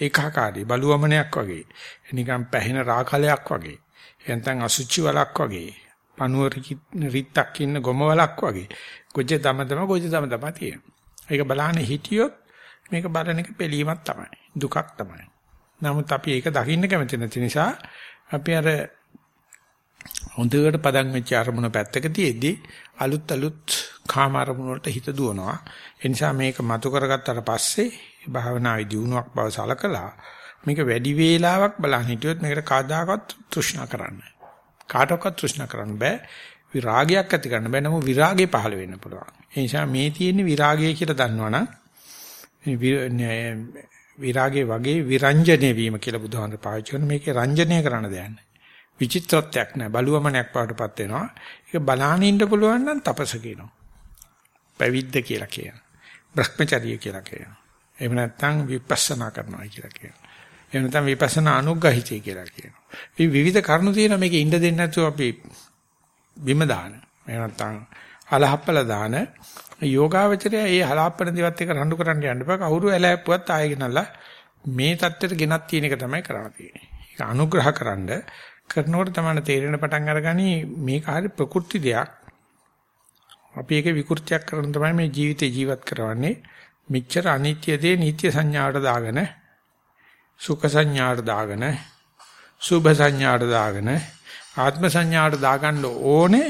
ඒකාකාරී බලුවමනයක් වගේ. නිකන් පැහෙන රාකලයක් වගේ. එහෙනම් අසුචි වලක් වගේ. පණුව රිත්තක් ඉන්න ගොම වලක් වගේ. ගොජ දම දම ගොජ දම දම තියෙනවා. ඒක බලහන හිටියොත් මේක බලන එක පිළීමක් තමයි. දුකක් තමයි. නමුත් අපි ඒක දකින්න කැමති නැති නිසා අපි අර හොඳට පදන් වෙච්ච අරමුණ පැත්තක තියේදී අලුත් අලුත් කාම අරමුණ වලට හිත දුවනවා. ඒ නිසා මේක මතු කරගත්තට පස්සේ භාවනාවේ දියුණුවක් බව සලකලා මේක වැඩි වේලාවක් බලන් හිටියොත් මේකට කාදාකවත් තෘෂ්ණා කරන්න. කාටවත් තෘෂ්ණා කරන්න බෑ. විරාගයක් ඇති කරන්න බෑ. නමුත් විරාගේ පහළ වෙන්න පුළුවන්. ඒ නිසා මේ තියෙන විරාගය කියලා දන්නවනම් විරාගේ වගේ විරංජනේ වීම කියලා බුදුහාමර පාවිච්චි කරන මේකේ රංජනය කරන්න දෙයක් නැහැ. විචිත්‍රත්වයක් නැහැ. බලුවමනක් පාටපත් වෙනවා. ඒක බලාගෙන ඉන්න පුළුවන් නම් තපස කියනවා. පැවිද්ද කියලා කියනවා. භ්‍රමචර්ය කියලා කියනවා. එහෙම නැත්නම් විපස්සනා කරනවා කියලා කියනවා. එහෙම නැත්නම් විපස්සනා අනුග්‍රහිතය කියලා කියනවා. මේ විවිධ කරුණු තියෙනවා මේකේ ඉන්න දෙන්නේ නැතුව අපි බිම දාන. එහෙම නැත්නම් අලහප්පල දාන යෝගාවචරය ඒ හලාපන දේවත් එක රණ්ඩු කරන්න යන්න බෑ. කවුරු ඇලැප්පුවත් ආයෙ ගෙනල්ලා මේ தත්ත්වයට ගෙනත් තියෙන එක තමයි කරන්න තියෙන්නේ. ඒක අනුග්‍රහකරනද කරනකොට තමයි තේරෙන පටන් අරගනි මේක හරි ප්‍රකෘති දෙයක්. අපි ඒක විකෘතියක් කරන තමයි මේ ජීවිතේ ජීවත් කරවන්නේ. මෙච්චර අනිත්‍ය දේ නිත්‍ය සංඥාවට දාගෙන සුඛ සංඥාවට දාගෙන සුභ සංඥාවට දාගෙන ආත්ම සංඥාවට දාගන්න ඕනේ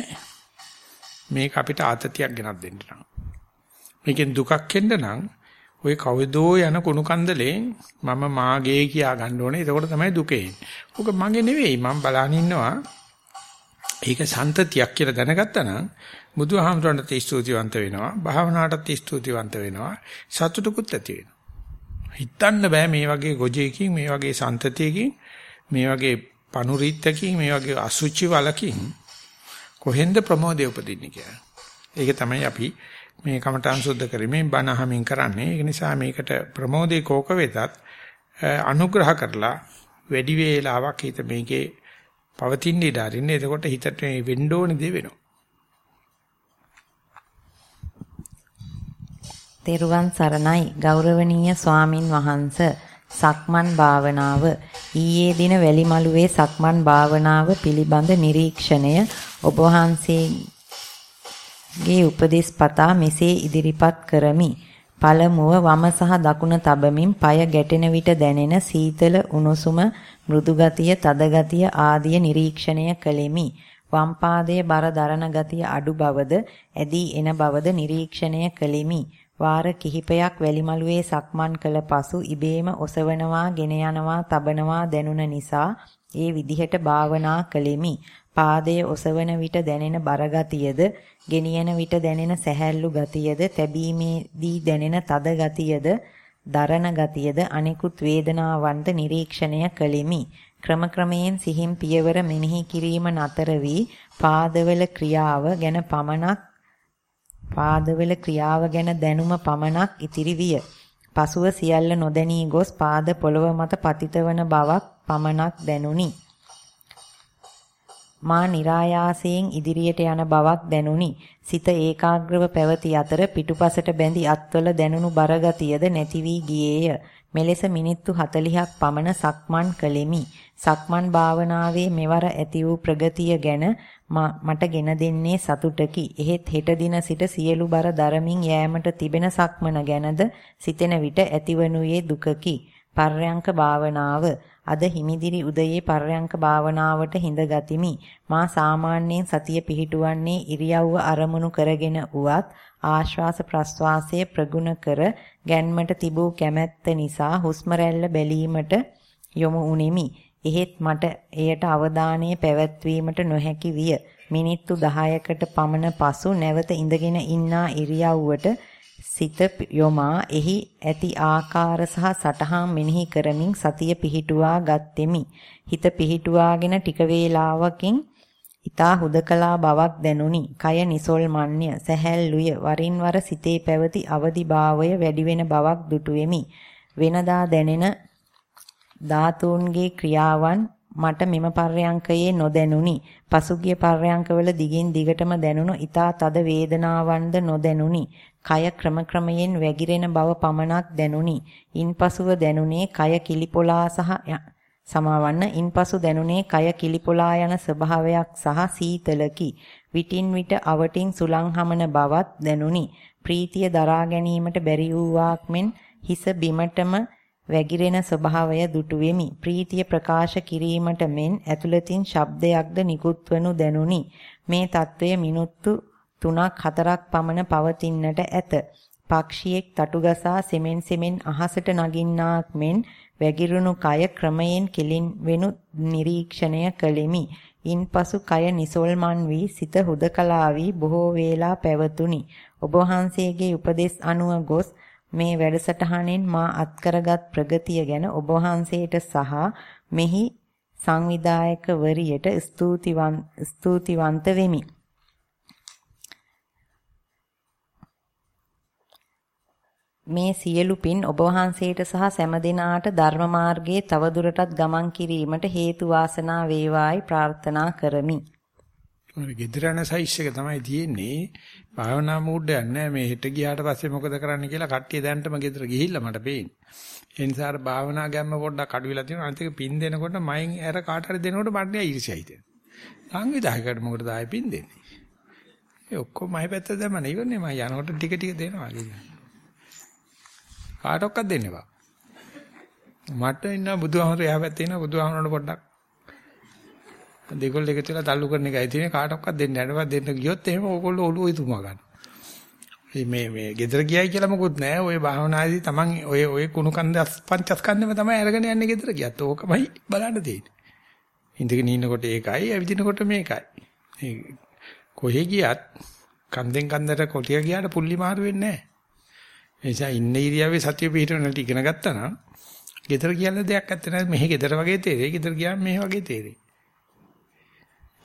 මේක අපිට ආතතියක් ගෙනත් දෙන්න නම් මේකෙන් දුකක් එන්න නම් ওই කවදෝ යන කුණු කන්දලේ මම මාගේ කියා ගන්න ඕනේ. එතකොට තමයි දුක එන්නේ. ඕක මගේ නෙවෙයි. මම බලන් ඉන්නවා. ඒක සන්තතියක් කියලා දැනගත්තා නම් බුදුහාමුදුරන්ට ස්තුතිවන්ත වෙනවා. භාවනාවටත් ස්තුතිවන්ත වෙනවා. සතුටුකුත් ඇති වෙනවා. හිතන්න බෑ මේ වගේ ගොජේකින් මේ වගේ සන්තතියකින් මේ වගේ පනුරිත්තකින් මේ වගේ අසුචි වලකින් කොහෙන්ද ප්‍රමෝදය උපදින්නේ කියලා. ඒක තමයි අපි මේ කමඨං සුද්ධ කරමින් බණ අහමින් කරන්නේ. ඒක නිසා මේකට ප්‍රමෝදේ කෝක වෙතත් අනුග්‍රහ කරලා වැඩි වේලාවක් හිත මේකේ පවතින ඉඩ අරින්න. එතකොට හිතට මේ වෙන්න ඕනේ දේ වෙනවා. තෙරුවන් සරණයි ගෞරවනීය ස්වාමින් වහන්ස සක්මන් භාවනාව ඊයේ දින වැලිමලුවේ සක්මන් භාවනාව පිළිබඳ නිරීක්ෂණය ඔබ වහන්සේ ගේ උපදේශ පතා මෙසේ ඉදිරිපත් කරමි. පළමුව වම සහ දකුණ තබමින් পায় ගැටෙන විට දැනෙන සීතල උණුසුම මෘදු ගතිය තද ගතිය ආදිය නිරීක්ෂණය කළෙමි. වම් පාදයේ බර දරන ගතිය අඩු බවද ඇදී එන බවද නිරීක්ෂණය කළෙමි. වාර කිහිපයක් වැලිමලුවේ සක්මන් කළ පසු ඉබේම ඔසවනවා, ගෙන යනවා, තබනවා දැනුන නිසා ඒ විදිහට භාවනා කළෙමි. පාදයේ ඔසවන විට දැනෙන බරගතියද, ගෙනියන විට දැනෙන සැහැල්ලු ගතියද, තැබීමේදී දැනෙන තද ගතියද, දරණ ගතියද අනිකුත් වේදනාවන්ද නිරීක්ෂණය කළෙමි. ක්‍රම ක්‍රමයෙන් සිහින් පියවර මෙනෙහි කිරීම නතර වී පාදවල ක්‍රියාව ගැන පමණක් පාදවල ක්‍රියාව ගැන දැනුම පමණක් ඉතිරි විය. පසුව සියල්ල නොදැනී ගොස් පාද පොළව මත පතිත වන බවක් පමණක් දැනුනි. මා નિરાයාසයෙන් ඉදිරියට යන බවක් දැනුනි. සිත ඒකාග්‍රව පැවති අතර පිටුපසට බැඳි අත්වල දැනුණු බරගතියද නැති වී ගියේය. මෙලෙස මිනිත්තු 40ක් පමණ සක්මන් කළෙමි. සක්මන් භාවනාවේ මෙවර ඇති වූ ප්‍රගතිය ගැන මට ගෙන දෙන්නේ සතුටකි. එහෙත් හෙට දින සිට සියලු බර දරමින් යෑමට තිබෙන සක්මන ගැනද සිතෙන විට ඇතිවනුයේ දුකකි. පර්යංක භාවනාව අද හිමිදිරි උදයේ පර්යංක භාවනාවට හිඳ ගතිමි. මා සාමාන්‍යයෙන් සතිය පිහිටුවන්නේ ඉරියව්ව අරමුණු කරගෙන උවත් ආශ්වාස ප්‍රශ්වාසයේ ප්‍රගුණ කර ගැන්මට තිබූ කැමැත්ත නිසා හුස්ම බැලීමට යොමු උනේමි. එහෙත් මට එයට අවධානය පැවැත්වීමට නොහැකි විය. මිනිත්තු 10කට පමණ පසු නැවත ඉඳගෙන ඉන්නා ඉරියව්වට සිත යොමා එහි ඇති ආකාර සහ සටහන් මෙනෙහි කරමින් සතිය පිහිටුවා ගත්ෙමි. හිත පිහිටුවාගෙන ටික වේලාවකින් ඊතා හුදකලා බවක් දැනුනි. කය නිසල්මන්්‍ය සැහැල්ලුය වරින් වර සිතේ පැවති අවදිභාවය වැඩි වෙන බවක් දුටුවෙමි. වෙනදා දැනෙන ධාතුන්ගේ ක්‍රියාවන් මට මෙම පර්යංකයේ නොදැනුනි. පසුගිය පර්යංකවල දිගින් දිගටම දැනුණු ඊතා තද වේදනාවන්ද නොදැනුනි. කය ක්‍රම ක්‍රමයෙන් වැగిරෙන බව පමණක් දැනුනි. ඉන්පසුව දැනුනේ කය කිලිපොලා සහ සමාවන්න ඉන්පසු දැනුනේ කය කිලිපොලා යන ස්වභාවයක් සහ සීතලකි. විටින් විට අවටින් සුලං හමන බවත් දැනුනි. ප්‍රීතිය දරා ගැනීමට බැරි වූවාක් මෙන් හිස බිමටම වැగిරෙන ස්වභාවය දුටු වෙමි. ප්‍රීතිය ප්‍රකාශ කිරීමට මෙන් ඇතුළතින් ශබ්දයක්ද නිකුත්වනු දැනුනි. මේ తත්වය මිනිත්තු 3ක් 4ක් පමණ පවතින්නට ඇත. පක්ෂියෙක් තටුගසා සෙමෙන් සෙමෙන් අහසට නගින්නාක් මෙන් වැగిරුණු කය ක්‍රමයෙන් කෙලින් වෙනු නිරීක්ෂණය කළෙමි. ඉන්පසු කය නිසල්මන් වී සිත හුදකලා වී බොහෝ වේලා පැවතුණි. ඔබ වහන්සේගේ උපදෙස් අනුව ගොස් මේ වැඩසටහනෙන් මා අත්කරගත් ප්‍රගතිය ගැන ඔබ වහන්සේට සහ මෙහි සංවිධායකවරියට ස්තුතිවන්ත වෙමි. මේ සියලු පින් ඔබ වහන්සේට සහ සෑම දිනාට ධර්ම මාර්ගයේ තවදුරටත් ගමන් කිරීමට හේතු වාසනා වේවායි ප්‍රාර්ථනා කරමි. ඔය gedරණ සයිස් එක තමයි තියෙන්නේ. භාවනා මූඩ් එකක් නෑ මේ හෙට ගියාට පස්සේ මොකද කරන්න කියලා කට්ටිය දැනටම ගෙදර ගිහිල්ලා මට පේන්නේ. ඒ නිසා අර භාවනා ගැම්ම පොඩ්ඩක් අඩු වෙලා තියෙනවා. අනිත් එක පින් දෙනකොට මයින් ඇර කාට හරි දෙනකොට මට ඊර්ෂ්‍යයි හිතෙනවා. සංවිධායකයට මොකටද ආයෙ පින් දෙන්නේ? ඒ ඔක්කොම මයි පැත්ත දැමන ඉවරනේ මම යනකොට ටික ටික දෙනවා කියලා. කාටවත් දෙන්න එපා. මට ඉන්න බුදුහාමර එහා පැත්තේ ඉන්න බුදුහාමරට පොඩ්ඩක් දෙකොල්ල එකතු වෙලා තල්ලු කරන එකයි තියෙන්නේ කාටවත් දෙන්න යනවා දෙන්න ගියොත් එහෙම ඕගොල්ලෝ ඔළුව ඉතුමා ගන්න. මේ මේ ගෙදර ගියයි කියලා මොකුත් නැහැ. ඔය භාවනාදී Taman ඔය ඔය කුණු කන්ද පංචස්කන්ධෙම තමයි අරගෙන යන්නේ ගෙදර ගියත්. ඕකමයි බලන්න තියෙන්නේ. ඉඳගෙන ඉන්නකොට ඒකයි, ඇවිදිනකොට මේකයි. කොහෙ ගියත් කන්දෙන් කන්දට කොටිය ගියාට පුල්ලි මාරු වෙන්නේ නැහැ. ඒ නිසා ඉන්න ඉරියාවේ සතිය පිහිටවන්නට ඉගෙන ගත්තා නම් ගෙදර කියන්න දෙයක් නැත්තේ නේද මෙහි ගෙදර වගේ තේරෙයි ගෙදර ගියාම මෙහි වගේ තේරෙයි.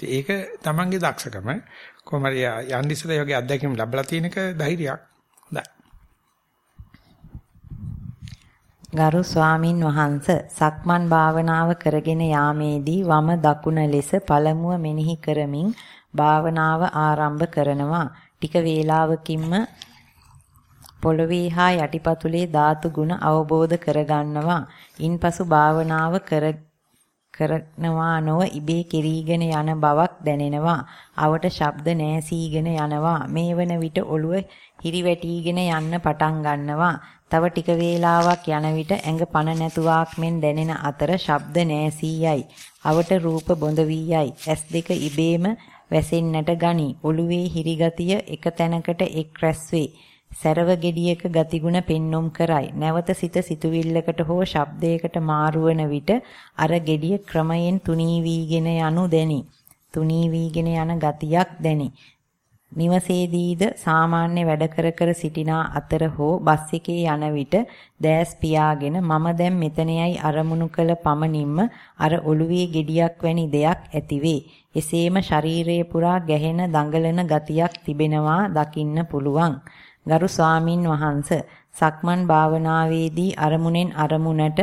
ඒක තමන්ගේ දක්ෂකම කොහමද යන්න ඉස්සෙල්ලා වගේ අත්දැකීම් ලැබලා තියෙනක ධෛර්යයක්. හොඳයි. ගරු ස්වාමින් වහන්ස සක්මන් භාවනාව කරගෙන යාමේදී වම දකුණ ලෙස පළමුව මෙනෙහි කරමින් භාවනාව ආරම්භ කරනවා. ටික වේලාවකින්ම පොළවේ හා යටිපතුලේ ධාතු ගුණ අවබෝධ කරගන්නවා. ඉන්පසු භාවනාව කර කරනවා නොව ඉබේ කෙරීගෙන යන බවක් දැනෙනවා. අවට ශබ්ද නැසීගෙන යනවා. මේ වන විට ඔළුව හිරිවැටීගෙන යන්න පටන් ගන්නවා. තව ටික වේලාවක් යන විට ඇඟ පන නැතුවාක් මෙන් දැනෙන අතර ශබ්ද නැසී යයි. අවට රූප බොඳ වී යයි. ඇස් දෙක ඉබේම වැසෙන්නට ගනී. ඔළුවේ හිරිගතිය එක තැනකට එක් රැස් වේ. සැරව ගෙඩියක ගතිගුණ පෙන්눔 කරයි. නැවත සිත සිතුවිල්ලකට හෝ ශබ්දයකට මාරුවන විට අර ගෙඩිය ක්‍රමයෙන් තුනී වීගෙන යනු දැනි. තුනී වීගෙන යන ගතියක් දැනි. නිවසේදීද සාමාන්‍ය වැඩ කර කර සිටිනා අතර හෝ බස් එකේ යන විට දැස් පියාගෙන මම දැන් මෙතනයයි අරමුණු කළ පමණින්ම අර ඔළුවේ ගෙඩියක් වැනි දෙයක් ඇතිවේ. එසේම ශරීරයේ පුරා ගැහෙන දඟලන ගතියක් තිබෙනවා දකින්න පුළුවන්. ගරු ස්වාමින් වහන්ස සක්මන් භාවනාවේදී අරමුණෙන් අරමුණට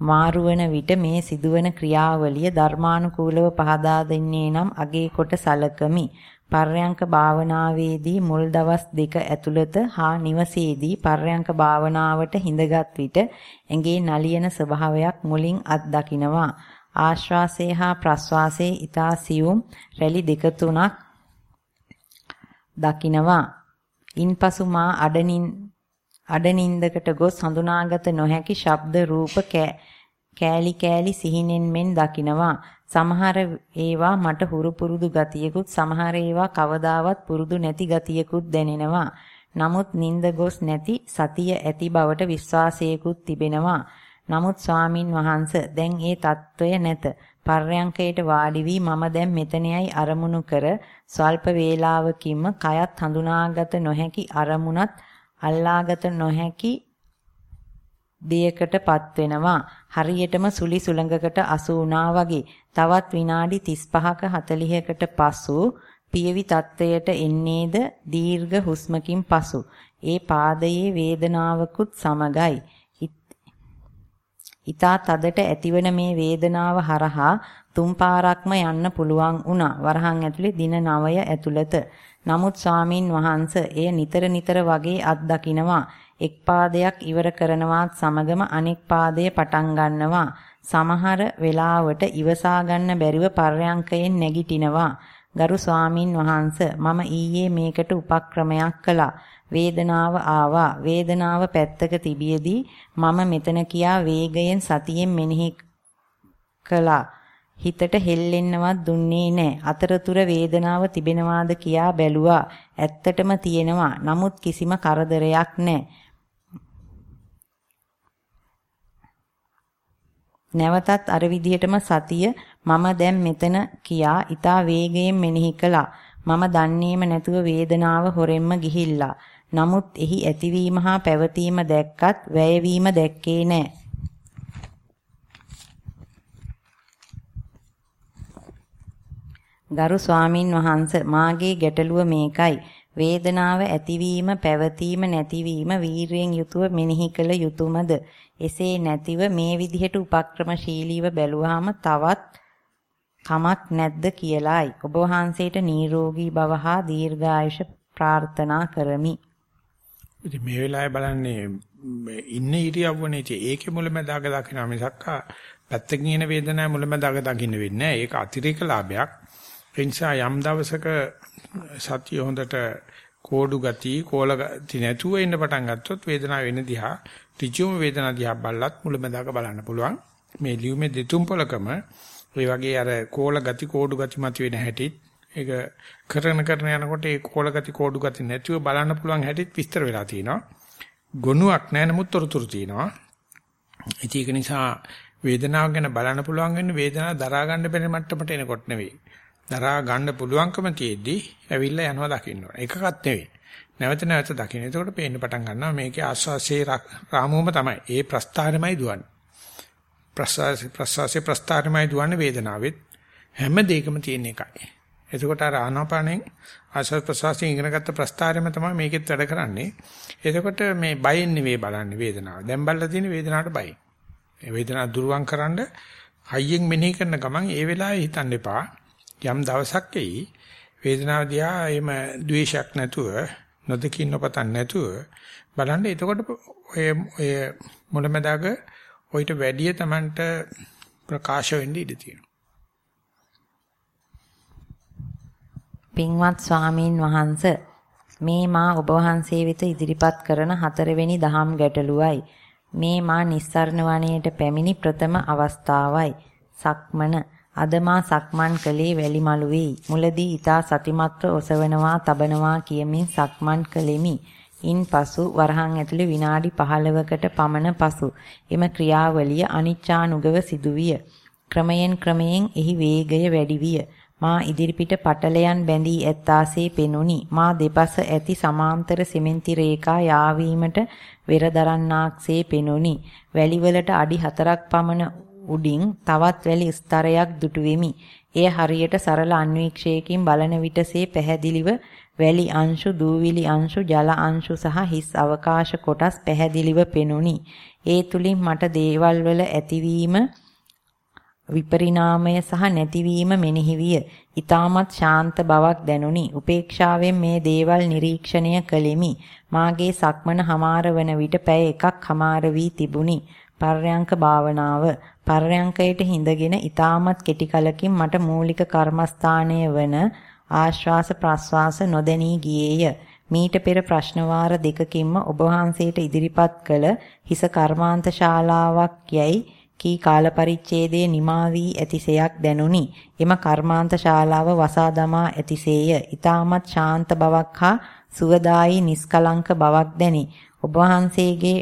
මාරුවන විට මේ සිදුවන ක්‍රියාවලිය ධර්මානුකූලව පහදා දෙන්නේ නම් අගේ කොට සලකමි. පර්යංක භාවනාවේදී මුල් දවස් දෙක ඇතුළත හා නිවසේදී පර්යංක භාවනාවට හිඳගත් විට ඇඟේ නලියන ස්වභාවයක් මුලින් අත්දකින්නවා. ආශ්වාසයේ හා ප්‍රශ්වාසයේ ඊතා සියුම් රැලි දෙක තුනක් දකින්නවා. ඉන්පසු මා අඩනින් අඩනින්දකට ගොස් හඳුනාගත නොහැකි ශබ්ද රූප කෑලි කෑලි සිහිනෙන් මෙන් දකිනවා. සමහර ඒවා මට හුරු පුරුදු ගතියකුත් සමහර ඒවා කවදාවත් පුරුදු නැති ගතියකුත් දැනෙනවා. නමුත් නිନ୍ଦ ගොස් නැති සතිය ඇති බවට විශ්වාසයකුත් තිබෙනවා. නමුත් ස්වාමින් වහන්ස දැන් ඒ తত্ত্বය නැත. පර්යංකයට වාඩි වී මම දැන් මෙතනයි අරමුණු කර ස්වල්ප වේලාවකින්ම කයත් හඳුනාගත නොහැකි අරමුණත් අල්ලාගත නොහැකි දෙයකටපත් වෙනවා. හරියටම සුලි සුළඟකට අසු වුණා වගේ. තවත් විනාඩි 35ක 40කට පසු පියවි තත්වයට එන්නේද දීර්ඝ හුස්මකින් පසු. ඒ පාදයේ වේදනාවකුත් සමගයි. ඊතා තදට ඇතිවන මේ වේදනාව හරහා තුන් පාරක්ම යන්න පුළුවන් වුණා. වරහන් ඇතුලේ දින 9 ඇතුළත. නමුත් ස්වාමින් වහන්සේ එය නිතර නිතර වගේ අත්දකින්නවා. එක් පාදයක් ඉවර කරනවත් සමගම අනෙක් පාදය පටන් ගන්නවා. සමහර වෙලාවට ඉවසා ගන්න බැරිව පර්යංකයෙන් නැගිටිනවා. ගරු ස්වාමින් වහන්සේ මම ඊයේ මේකට උපක්‍රමයක් කළා. වේදනාව ආවා. වේදනාව පැත්තක තිබියදී මම මෙතන කියා වේගයෙන් සතියෙන් මෙනෙහි කළා. හිතට හෙල්ලෙන්නවත් දුන්නේ නැහැ. අතරතුර වේදනාව තිබෙනවාද කියා බැලුවා. ඇත්තටම තියෙනවා. නමුත් කිසිම කරදරයක් නැහැ. නැවතත් අර විදිහටම සතිය මම දැන් මෙතන කියා ඊතා වේගයෙන් මෙනෙහි කළා. මම දන්නේම නැතුව වේදනාව හොරෙන්ම ගිහිල්ලා. නමුත් එහි ඇතිවීම හා පැවතීම දැක්කත් වැයවීම දැක්කේ නැහැ. ගරු ස්වාමින් වහන්සේ මාගේ ගැටලුව මේකයි. වේදනාව ඇතිවීම පැවතීම නැතිවීම වීරියෙන් යුතුව මෙනෙහි කළ යුතුයමද? එසේ නැතිව මේ විදිහට උපක්‍රමශීලීව බැලුවාම තවත් කමක් නැද්ද කියලායි. ඔබ වහන්සේට නිරෝගී භව හා දීර්ඝායුෂ ප්‍රාර්ථනා කරමි. ඉතින් මේ වෙලාවේ බලන්නේ ඉන්න ඉරියව්වනේ ඉතින් ඒකේ මුලැමැදාක දකින්න මිසක් පැත්තකින් එන වේදනාව මුලැමැදාක දකින්න වෙන්නේ නැහැ. ඒක අතිරේක ලාභයක්. ඒ නිසා යම් දවසක සතිය හොඳට කෝඩු ගති, කෝල ගති නැතුව ඉන්න පටන් ගත්තොත් වේදනාව වෙන දිහා, ඍජුම වේදනාව දිහා බලලත් මුලැමැදාක බලන්න පුළුවන්. මේ ලියුමේ දෙතුන් පොලකම ඔය වගේ අර කෝල ගති, කෝඩු ගති මත වෙන හැටිත් ඒක කරන කරන යනකොට ඒ කෝල ගති කෝඩු ගති නැතිව බලන්න පුළුවන් හැටිත් විස්තර වෙලා තියෙනවා. ගොනුවක් නැහැ නමුත් තොරතුරු තියෙනවා. ඒක නිසා වේදනාව ගැන බලන්න පුළුවන් වෙන්නේ වේදනාව දරා ගන්න බැරි මට්ටමට එනකොට නෙවෙයි. දරා ගන්න පුළුවන්කම තියෙද්දි ඇවිල්ලා යනවා දකින්න ඕන. එකකත් නෙවෙයි. නැවත නැවත දකින්න. එතකොට පේන්න පටන් ගන්නවා මේකේ ආස්වාසේ රාමුවම තමයි. ඒ ප්‍රස්ථාරමයි දුවන්නේ. ප්‍රස්වාසේ ප්‍රස්වාසේ ප්‍රස්ථාරමයි දුවන්නේ වේදනාවෙත් හැම දෙයකම තියෙන එකයි. එතකොට අර ආනාපානෙන් ආස්වාද ප්‍රසවාසයෙන් ඉගෙනගත්ත ප්‍රස්තාරෙම තමයි මේකෙත් වැඩ කරන්නේ. එතකොට මේ බයෙන් නෙවෙයි බලන්නේ වේදනාව. දැන් බලලා තියෙන වේදනාවට බයි. ඒ වේදනාව දුරවන් කරන්න හයියෙන් මෙනෙහි කරන ගමන් ඒ වෙලාවේ හිතන්න එපා. යම් දවසක් එයි වේදනාව දිහා එහෙම ද්වේෂයක් නැතුව නොදකින් නොපතන් නැතුව බලන්න එතකොට ඔය ඔය මොළමදාග ඔయిత වැඩිය Tamanට ප්‍රකාශ වෙන්න ඉඩ තියෙනවා. පින්වත් ස්වාමීන් වහන්ස මේ මා ඔබ වහන්සේ වෙත ඉදිරිපත් කරන හතරවෙනි දහම් ගැටලුවයි. මේ මා නිස්සරණ වනයේට පැමිණි ප්‍රථම අවස්ථාවයි. සක්මන අද මා සක්මන් කළේ වැලි මළුවේ. මුලදී ඊතා සතිමත්ව ඔසවනවා, තබනවා කියමින් සක්මන් කළෙමි. ඉන්පසු වරහන් ඇතුලේ විනාඩි 15කට පමණ පසු එම ක්‍රියාවලිය අනිච්චානුගව සිදුවිය. ක්‍රමයෙන් ක්‍රමයෙන් එහි වේගය වැඩි විය. මා ඉදිරිපිට පටලයන් බැඳී ඇත්තාසේ පෙනුනි. මා දෙපස ඇති සමාන්තර සිමෙන්ති රේඛා යාවීමට වෙර දරන්නාක්සේ පෙනුනි. වැලිවලට අඩි 4ක් පමණ උඩින් තවත් වැලි ස්තරයක් දුටු වෙමි. එය හරියට සරල අන්වීක්ෂයකින් බලන විටසේ පැහැදිලිව වැලි අංශු, දූවිලි අංශු, ජල අංශු සහ හිස් අවකාශ කොටස් පැහැදිලිව පෙනුනි. ඒ තුලින් මට දේවල් වල ඇතිවීම විපරිණාමය සහ නැතිවීම මෙනෙහි විය. ඊටමත් ශාන්ත බවක් දැනුනි. උපේක්ෂාවෙන් මේ දේවල් නිරීක්ෂණය කළෙමි. මාගේ සක්මන හමාර වන විට පැය එකක් හමාර වී තිබුණි. පර්යංක භාවනාව පර්යංකයට හිඳගෙන ඊටමත් කෙටි කලකින් මට මූලික කර්මස්ථානය වන ආශ්වාස ප්‍රශ්වාස නොදැනී ගියේය. මීට පෙර ප්‍රශ්න වාර දෙකකින්ම ඔබ වහන්සේට ඉදිරිපත් කළ හිස කර්මාන්ත ශාලාවක් යයි කී කාල පරිච්ඡේදයේ නිමා වී ඇතිසයක් දැනුනි. එම කර්මාන්ත ශාලාව වසා දමා ඇතිසේය. ඊටමත් ශාන්ත බවක් හා සුවදායි නිස්කලංක බවක් දැනි. ඔබ වහන්සේගේ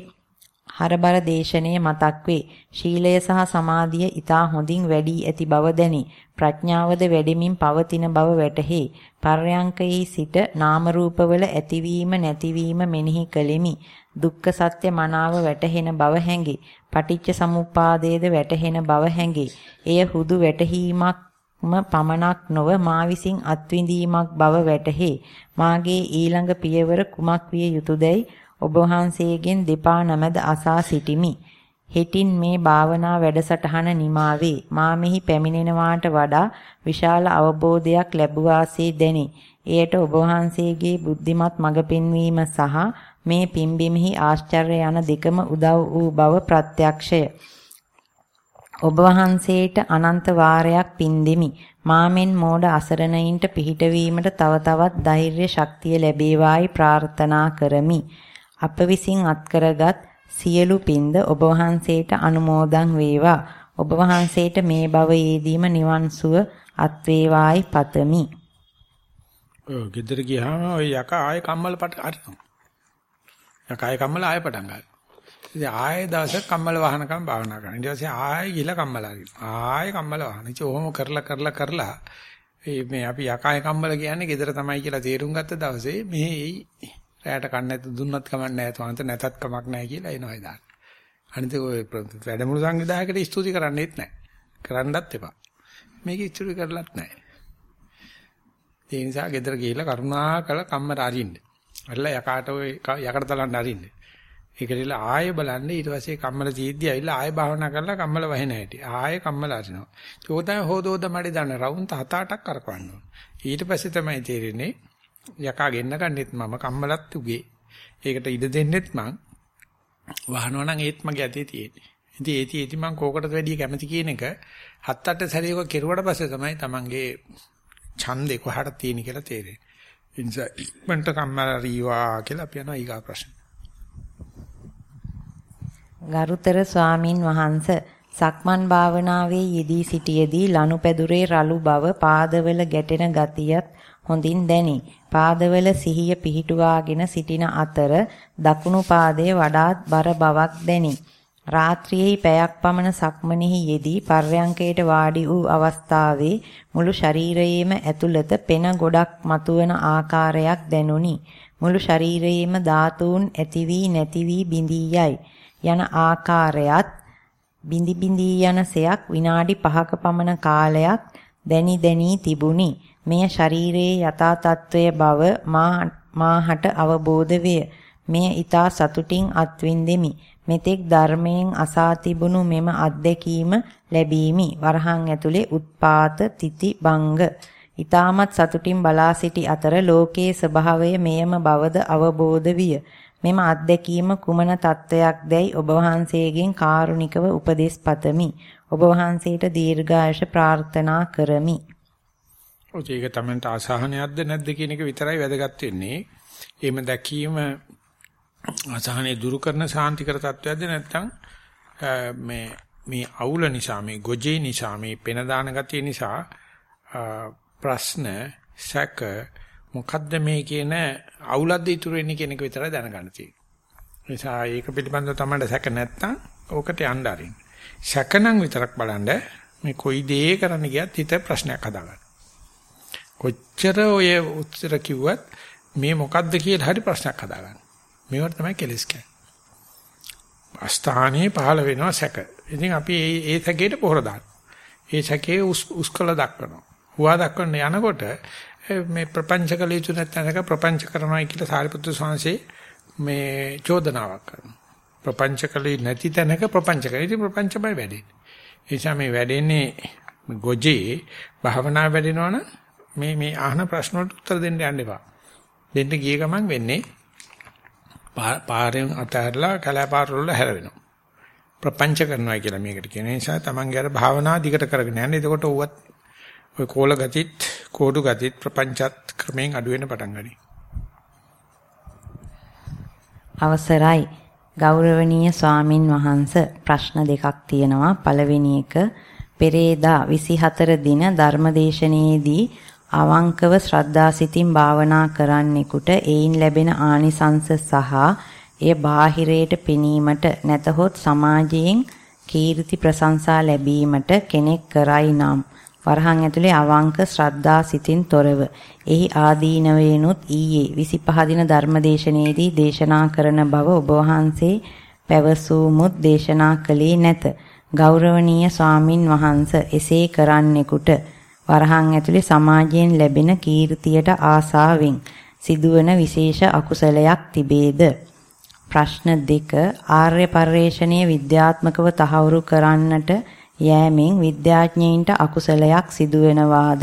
හරබර දේශනයේ මතක් වේ. ශීලය සහ සමාධිය ඊතා හොඳින් වැඩි ඇති බව දැනි. ප්‍රඥාවද වැඩිමින් පවතින බව වැටහි. පර්යංකයේ සිට නාම රූපවල ඇතිවීම නැතිවීම මෙනෙහි කළෙමි. දුක්ඛ සත්‍ය මනාව වැටහෙන බව හැඟි. පටිච්ච සමුප්පාදයේද වැටහෙන බව හැඟි. එය හුදු වැටහීමක්ම පමණක් නොව මා විසින් අත්විඳීමක් බව වැටහි. මාගේ ඊළඟ පියවර කුමක් විය යුතුයදයි ඔබ වහන්සේගෙන් දෙපා නමද අසා සිටිමි. හෙටින් මේ භාවනා වැඩසටහන නිමාවේ මා මෙහි පැමිණෙනවාට වඩා විශාල අවබෝධයක් ලැබුවාසේ දැනේ. එයට ඔබ වහන්සේගේ බුද්ධිමත් මඟ පෙන්වීම සහ මේ පිම්බිමෙහි ආශ්චර්ය යන දෙකම උදව් වූ බව ප්‍රත්‍යක්ෂය. ඔබ වහන්සේට අනන්ත වාරයක් පින් දෙමි. මාමෙන් මෝඩ අසරණයින්ට පිහිටවීමට තව තවත් ධෛර්ය ශක්තිය ලැබේවායි ප්‍රාර්ථනා කරමි. අප විසින් අත්කරගත් සියලු පින්ද ඔබ වහන්සේට අනුමෝදන් වේවා. ඔබ වහන්සේට මේ භවයේදීම නිවන් සුව අත් වේවායි පතමි. ඔය ගෙදර ගියාම ඔය යකා ආයේ කම්මල පට අරිනවා. යකා ආයේ කම්මල ආයේ පටන් ගන්නවා. ඉතින් ආයේ දවසක් කම්මල වහනකම් භාවනා කරනවා. ඊට පස්සේ ආයේ ගිහලා කම්මල අරිනවා. ආයේ කම්මල වහන. ඉතින් ඔහොම කරලා කරලා කරලා මේ අපි යකායේ කම්මල කියන්නේ ගෙදර තමයි කියලා තේරුම් ගත්ත දවසේ මේ රැයට කන්න නැතු දුන්නත් කමක් නැහැ තවන්ත නැතත් කමක් නැහැ කියලා එනවා ඉදාන. අනිත් ඔය වැඩමුළු සංවිධායකට ස්තුති කරන්නෙත් නැහැ. කරන්නත් එපා. මේක ස්තුති කරලත් නැහැ. ඒ නිසා ගෙදර ගිහිල්ලා කරුණා කළ කම්මර අරින්න. අරලා යකාට ඔය යකට තලන්න අරින්න. ඒකදilla ආයෙ බලන්න ඊට පස්සේ කම්මල තීද්දි ඇවිල්ලා ආයෙ භාවනා කරලා කම්මල වහින හැටි. ආයෙ කම්මල අරිනවා. ඒක තමයි හොදෝද මඩේ දාන රවුන්ත හත අටක් කරකවන්න ඕන. ඊට පස්සේ තමයි තේරෙන්නේ යකා ගෙන්න ගන්නෙත් මම කම්මලත් උගේ. ඒකට ඉඩ දෙන්නෙත් මං. වහනවා නම් ඒත් මගේ අතේ තියෙන්නේ. ඉතින් ඒටි ඒටි මං කෝකටද වැඩිය කැමති කියන එක හත් අට සැරේක කෙරුවට පස්සේ තමයි Tamange ඡන්දේ කොහට තියෙන කියලා තේරෙන්නේ. ඒ නිසා ඉක්මනට කම්මල රීවා කියලා අපි යනවා ඊගා ප්‍රශ්න. ගරුතර ස්වාමින් වහන්සේ සක්මන් භාවනාවේ යෙදී සිටියේදී ලනුපැදුරේ රළු බව පාදවල ගැටෙන ගතියත් හොඳින් දැනි. පාදවල සිහිය පිහිටුවාගෙන සිටින අතර දකුණු පාදයේ වඩාත් බර බවක් දැනි. රාත්‍රියේ පැයක් පමණ සක්මනෙහි යෙදී පර්යංකයට වාඩි වූ අවස්ථාවේ මුළු ශරීරයේම ඇතුළත පෙන ගොඩක් මතුවන ආකාරයක් දැනුනි. මුළු ශරීරයේම ධාතුන් ඇති වී නැති වී බිඳී යයි. යන ආකාරයත් බිඳි බිඳී යන සයක් විනාඩි 5ක පමණ කාලයක් දැනි දැනි තිබුණි. මෙය ශරීරයේ යථා තත්වය බව මාහට අවබෝධ වේ. මෙය ඊතා සතුටින් අත්විඳෙමි. මෙතෙක් ධර්මයෙන් අසා තිබුණු මෙම අත්දැකීම ලැබීමි. වරහන් ඇතුලේ උත්පාත තිති බංග. ඊ타මත් සතුටින් බලා සිටි අතර ලෝකයේ ස්වභාවය මෙයම බවද අවබෝධ විය. මෙම අත්දැකීම කුමන තත්වයක්දයි ඔබ වහන්සේගෙන් කාරුණිකව උපදෙස් පතමි. ඔබ වහන්සේට දීර්ඝායුෂ ප්‍රාර්ථනා කරමි. ඔය ඒක තමයි අසහනයක්ද නැද්ද කියන එක විතරයි වැදගත් වෙන්නේ. එහෙම දැකීම අසහනේ දුරු කරන සාන්තිකර තත්වයක්ද නැත්නම් මේ මේ අවුල නිසා මේ ගොජේ නිසා මේ පෙන දාන ගතිය නිසා ප්‍රශ්න සැක මොකද්ද මේ කියන අවුලද්ද ඉතුරු වෙන්නේ කියන එක විතරයි දැනගන්න තියෙන්නේ. නිසා ඒක පිළිබඳව තමයි සැක නැත්තම් ඕකට යන්න ආරින්. සැකනම් විතරක් බලන්න මේ කොයි දේ කරන්න ගියත් හිත ප්‍රශ්නයක් හදාගන්න. කොච්චර ඔය උත්තර කිව්වත් මේ මොකද්ද කියලා හරි ප්‍රශ්නයක් හදාගන්න. මේවට තමයි කෙලස් කියන්නේ. අස්ථානයේ පහළ වෙනවා සැක. ඉතින් අපි ඒ ඒ සැකේට පොහොර දානවා. ඒ සැකේ උස් උස්කල දක්වනවා. හුවා දක්වන්න යනකොට මේ ප්‍රපංච කළ යුතු නැත්නම් ප්‍රපංච කරනවා කියලා සාරිපුත්‍ර ස්වාමීන් මේ චෝදනාවක් කරනවා. ප්‍රපංච කළේ නැති තැනක ප්‍රපංච කරේ. ඉතින් ප්‍රපංචමයි වැඩේ. නිසා මේ වැඩෙන්නේ ගොජේ භාවනා වැඩෙනවනම් මේ මේ අහන ප්‍රශ්න වලට උත්තර දෙන්න යන්න එපා. දෙන්න ගිය ගමන් වෙන්නේ පාරෙන් අතහැරලා කලාපාර වල හැරෙනවා. ප්‍රපංච කරනවා කියලා මේකට කියන නිසා තමන්ගේ අර භාවනා දිගට කරගෙන යන්න. එතකොට ඌවත් ඔය කෝල ගතිත්, කෝඩු ගතිත් ප්‍රපංචත් ක්‍රමයෙන් අඩු වෙන්න පටන් ගනී. අවසරයි ගෞරවනීය ස්වාමින් වහන්ස ප්‍රශ්න දෙකක් තියෙනවා පළවෙනි එක පෙරේදා 24 දින ධර්මදේශනයේදී අවංකව ශ්‍රද්ධා සිතින් භාවනා කරන්නෙකුට ඒයින් ලැබෙන ආනිසංස සහ එය බාහිරයට පෙනීමට නැතහොත් සමාජයෙන් කීර්ති ප්‍රශංසා ලැබීමට කෙනෙක් කරයි නම්. වරහන් ඇතුලේ අවංක ශ්‍රද්ධා සිතින් තොරව එහි ආදීනවේනුත් ඊයේ 25 දින ධර්මදේශනයේදී දේශනා කරන බව ඔබ වහන්සේ පැවසූමුත් දේශනා කළේ නැත. ගෞරවනීය ස්වාමින් වහන්ස එසේ කරන්නෙකුට වරහන් ඇතුලේ සමාජයෙන් ලැබෙන කීර්තියට ආසාවෙන් සිදුවන විශේෂ අකුසලයක් තිබේද? ප්‍රශ්න දෙක. ආර්ය පරිශ්‍රණීය විද්‍යාත්මකව තහවුරු කරන්නට යෑමෙන් විද්‍යාඥයින්ට අකුසලයක් සිදුවෙනවාද?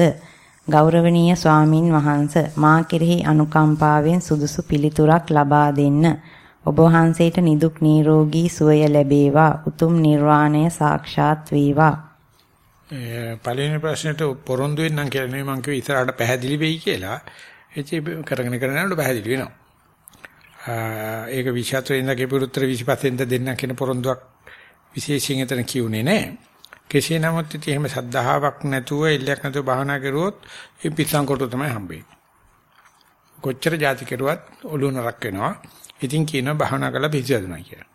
ගෞරවනීය ස්වාමින් වහන්ස මා කෙරෙහි අනුකම්පාවෙන් සුදුසු පිළිතුරක් ලබා දෙන්න. ඔබ වහන්සේට නිදුක් නිරෝගී සුවය ලැබේවා. උතුම් නිර්වාණය සාක්ෂාත් වේවා. පළවෙනි ප්‍රශ්නෙට පොරොන්දු වෙන්නම් කියලා නෙවෙයි මම කිව්වේ ඉස්සරහට පැහැදිලි වෙයි කියලා. එච්චි කරගෙන කරගෙන යනකොට පැහැදිලි වෙනවා. ඒක 24 ඉඳලා කිපුරු උත්තර 25 ඉඳලා දෙන්න කියන පොරොන්දුවක් විශේෂයෙන් එතන කියුනේ නැහැ. කෙසේ නමුත් ඉතින් එහෙම සද්ධාාවක් නැතුව ඉල්ලයක් නැතුව භාවනා කරුවොත් ඒ පිස්සන් කොට තමයි හම්බෙන්නේ. කොච්චර જાති කරුවත් ඔළුව නරක් වෙනවා. ඉතින් කියනවා භාවනා කරලා පිස්සු හදනවා කියලා.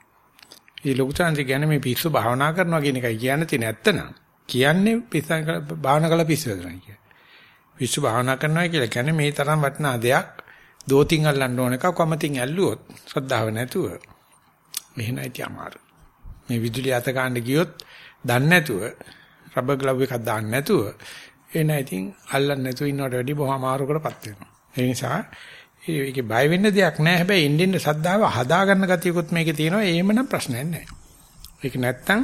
ඒ ලොකු chance කියන්නේ මේ පිස්සු භාවනා කරනවා කියන එකයි කියන්න තියෙන ඇත්ත නෑ. කියන්නේ පිස්සන් භාවනා කළා පිස්සු වෙනවා කිය. පිස්සු භාවනා කරනවා කියලා කියන්නේ මේ තරම් වටිනා දෙයක් දෝතින් අල්ලන්න ඕන එක කොමතින් ඇල්ලුවොත් ශ්‍රද්ධාව නැතුව මෙහෙණයි අමාරු. මේ විදුලිය අත ගන්න ගියොත් දන්නේ නැතුව රබර් ග්ලව් එකක් දාන්න නැතුව එන ඉතින් අල්ලන්න නැතුව ඉන්නවට වැඩිය බොහොම අමාරුකටපත් වෙනවා. ඒ නිසා ඒකේ බය වෙන්න දෙයක් නැහැ. හැබැයි ඉන්දින්න සද්ධාව හදා ගන්න ගතියකුත් මේකේ තියෙනවා. එහෙමනම් ප්‍රශ්නයක් නැහැ. ඒක නැත්තම්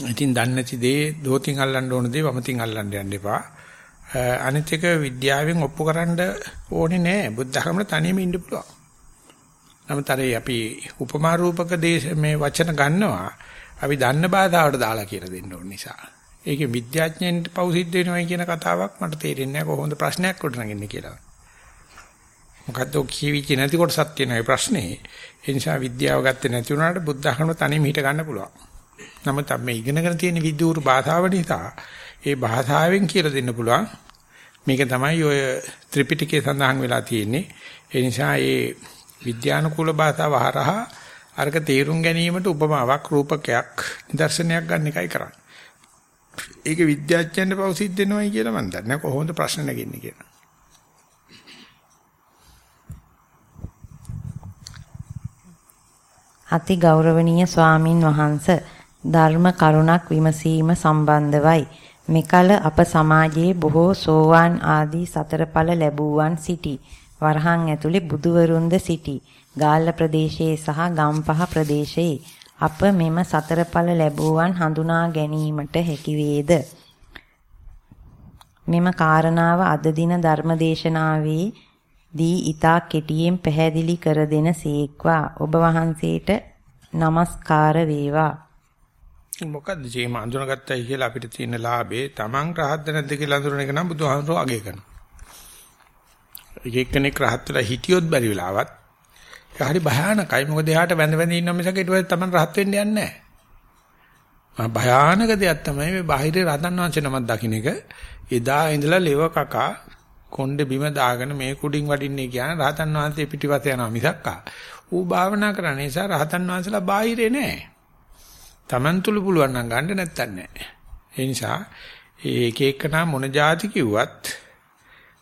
ඉතින් දන්නේ නැති දේ දෝතින් අල්ලන්න ඕන දේ වමතින් අල්ලන්න යන්න එපා. අනිත් එක විද්‍යාවෙන් ඔප්පු කරන්න ඕනේ නෑ. බුද්ධ ධර්මල තනියම ඉන්න පුළුවන්. නමුත් අර අපි උපමා රූපක දේශ මේ වචන ගන්නවා අපි දන්න බාධාවට දාලා කියලා දෙන්න ඕන නිසා. ඒකේ විද්‍යාඥයන්ට පෞසිද්ධ වෙනවා කියන කතාවක් මට තේරෙන්නේ නැහැ කොහොමද ප්‍රශ්නයක් ගොඩනගන්නේ කියලා. මොකද්ද කියවිච්ච නැති කොටසක් තියෙන ඒ ප්‍රශ්නේ. ඒ නිසා විද්‍යාව ගත්තේ නැති වුණාට බුද්ධ ධර්ම තනියම හිට ගන්න පුළුවන්. නමුත් අපි ඉගෙනගෙන තියෙන විද්‍යුරු භාෂාව නිසා ඒ භාෂාවෙන් කියලා දෙන්න පුළුවන්. මේක තමයි ඔය ත්‍රිපිටකයේ සඳහන් වෙලා තියෙන්නේ. ඒ නිසා ඒ විද්‍යානුකූල භාෂාව හරහා අර්ග තේරුම් ගැනීමට උපමාවක් රූපකයක් නිදර්ශනයක් ගන්න එකයි කරන්නේ. ඒක විද්‍යාඥයන්ට පෞසිද්ධ වෙනවයි කියලා මම දන්නේ කොහොමද ප්‍රශ්න නැගින්නේ කියලා. අති ගෞරවනීය ස්වාමින් වහන්සේ ධර්ම කරුණක් විමසීම සම්බන්ධවයි. මෙකල අප සමාජයේ බොහෝ සෝවාන් ආදී සතරඵල ලැබුවන් සිටි. වරහන් ඇතුලේ බුදුවරුන්ද සිටි. ගාල්ල ප්‍රදේශයේ සහ ගම්පහ ප්‍රදේශයේ අප මෙම සතරඵල ලැබුවන් හඳුනා ගැනීමට හැකි වේද? මෙම කාරණාව අද දින ධර්මදේශනාවේ දී ඊතා කෙටියෙන් පැහැදිලි කර දෙන සීක්වා ඔබ වහන්සේට নমස්කාර වේවා මොකද්ද ජීම අඳුනගත්තයි කියලා අපිට තියෙන ලාභේ Taman රහත්ද නැද්ද කියලා අඳුරන එක නම් බුදුහාමුදුරුවෝ අගය කරනවා. එක්කෙනෙක් රහත් වෙලා හිටියොත් බැරි වෙලාවත් ඒක හරි භයානකයි. මොකද එයාට වැඳ වැඳ ඉන්න මිසක ඊට පස්සේ Taman රහත් වෙන්න යන්නේ නැහැ. මා භයානක දෙයක් තමයි මේ බාහිර රතන් වංශේ නමක් දකින්න එක. එදා ඉඳලා ලෙව කකා කොණ්ඩේ බිම දාගෙන මේ කුඩින් වඩින්නේ කියන රහතන් වහන්සේ පිටිපස්ස යනවා මිසක්කා. ඌ භාවනා කරන නිසා රහතන් වහන්සේලා බාහිරේ නැහැ. Taman තුල පුළුවන් නම් ගන්න නැත්තන් නැහැ. ඒ නිසා ඒක එක්කනා මොන જાති කිව්වත්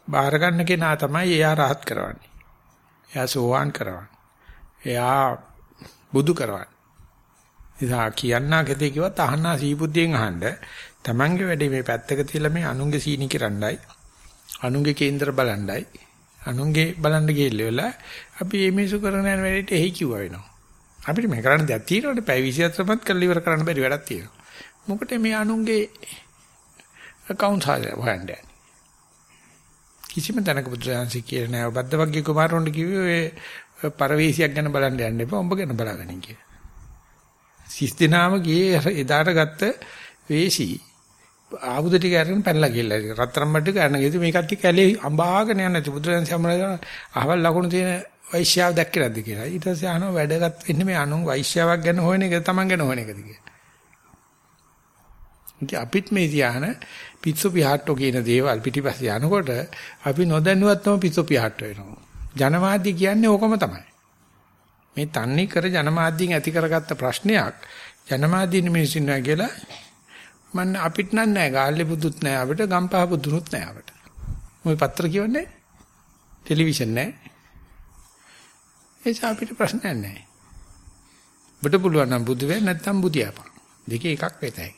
බාහිර ගන්න කෙනා තමයි එයා rahat කරවන්නේ. එයා සෝවාන් කරවන්නේ. එයා බුදු කරවන්නේ. ඉතින් කියන්නා කෙතේ කිව්වත් අහන්නා සීබුද්ධියෙන් අහන්න Tamanගේ වැඩේ මේ පැත්තක තියලා මේ අනුන්ගේ සීනි කරන්නයි අනුන්ගේ කේන්දර බලන්නයි අනුන්ගේ බලන්න ගිහිල්ලා අපි මේ මිසු කරන යන වැඩේට එහි කිව්වා වෙනවා. අපිට මේ කරන්න දෙයක් තියෙනවනේ පැය 24මත් කරලා ඉවර කරන්න බැරි වැඩක් තියෙනවා. මොකට මේ අනුන්ගේ account හොයන්නේ? කිසිම තැනක බුදුරජාන්සේ කියලා නෑ. බද්ද වර්ගයේ කුමාරොන්ට කිව්වේ ඔය පරවේශයක් ගැන බලන්න යන්න එපා. උඹ ගැන බලාගන්න කියලා. සිස් දිනාම ගියේ එදාට ගත්ත වේසි ආයුධ ටික අරගෙන පැනලා ගිහලා රත්තරන් බඩ ගන්න ගිහින් මේ කට්ටිය කැලේ අඹාගෙන යන නැති බුදුරජාන්සේ අමරලා අහවල් ලකුණු තියෙන වෛශ්‍යාව දැක්කේ නැද්ද කියලා. ඊට පස්සේ අහනවා වැඩගත් වෙන්නේ මේ අනුන් වෛශ්‍යාවක් ගැන හොයන එක තමන් ගැන හොයන එකද කියලා. ඉතින් අපිත් මේ ධ්‍යාන පිස්සු පිහාට්ටෝ කියන දේවල් පිටිපස්සේ යනකොට අපි නොදැනුවත්වම පිස්සු පිහාට්ට වෙනවා. ජනමාධ්‍ය කියන්නේ ඕකම තමයි. මේ තන්නේ කර ජනමාධ්‍යෙන් ඇති කරගත්ත ප්‍රශ්නයක් ජනමාධ්‍යින් මිනිස්සුන් නෑ කියලා මන්න අපිට නෑ නෑ ගාල්ලේ බුදුත් නෑ අපිට ගම්පහ බුදුනුත් නෑ අපිට. මොයි පත්‍ර කියවන්නේ? ටෙලිවිෂන් නෑ. ඒක අපිට ප්‍රශ්නයක් නෑ. ඔබට පුළුවන් නම් බුදු වෙන්න නැත්නම් බුදියාපන්. දෙකේ එකක් වෙතයි.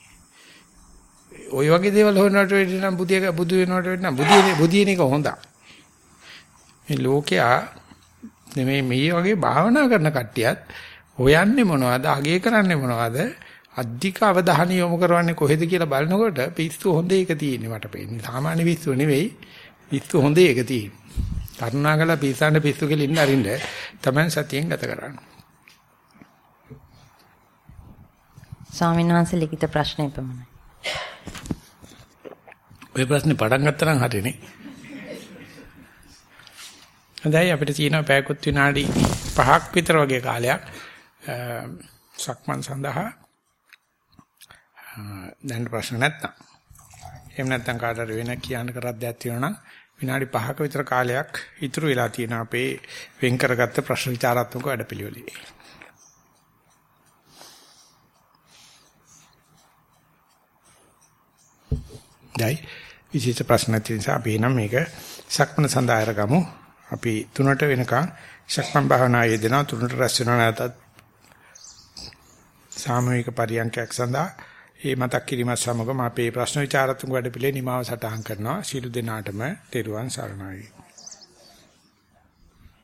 ওই වගේ දේවල් හොයනවට වෙන්න නම් බුදිය බුදු වෙනවට වෙන්න නම් බුදියේ බුදියන එක හොඳයි. මේ ලෝකයා මේ මේ වගේ භාවනා කරන කට්ටියත් හොයන්නේ මොනවද අගේ කරන්නේ මොනවද අධික අවධානය යොමු කරන්නේ කොහෙද කියලා බලනකොට පිස්සු හොඳ එක තියෙන්නේ මට පේන්නේ සාමාන්‍ය පිස්සු නෙවෙයි පිස්සු හොඳ එක තියෙන්නේ කරුණාකරලා පිස්සන්න පිස්සු කියලා ඉන්න අරින්න තමයි සතියෙන් ගත කරන්නේ. ස්වාමීන් වහන්සේ ලිඛිත ප්‍රශ්න එපමණයි ඔය ප්‍රශ්නේ පටන් ගත්තා නම් හරිනේ. හොඳයි අපිට තියෙන පැයකුත් විනාඩි 5ක් විතර වගේ කාලයක් සක්මන් සඳහා දැන් ප්‍රශ්න නැත්තම්. එහෙම නැත්තම් කාටද වෙන කියන්න කරක් දෙයක් තියෙනවා නම් විනාඩි 5ක විතර කාලයක් ඉතුරු වෙලා තියෙන අපේ වෙන් කරගත්ත ප්‍රශ්න විචාරාත්මක වැඩපිළිවෙලේ. දැයි විශේෂ ප්‍රශ්න තියෙන නිසා අපි නම් මේක සක්මන සඳහා අරගමු. අපි තුනට වෙනකන් සක්මන් භාවනා යෙදෙනවා තුනට රැස් වෙනවා නැතත් සාමූහික පරියන්කයක් සඳහා මේ මතක් කිරීමත් සමගම අපේ ප්‍රශ්න විචාරතුංග වැඩ පිළිවෙල නිමාව සටහන් කරනවා. සීල දෙනාටම තෙරුවන් සරණයි.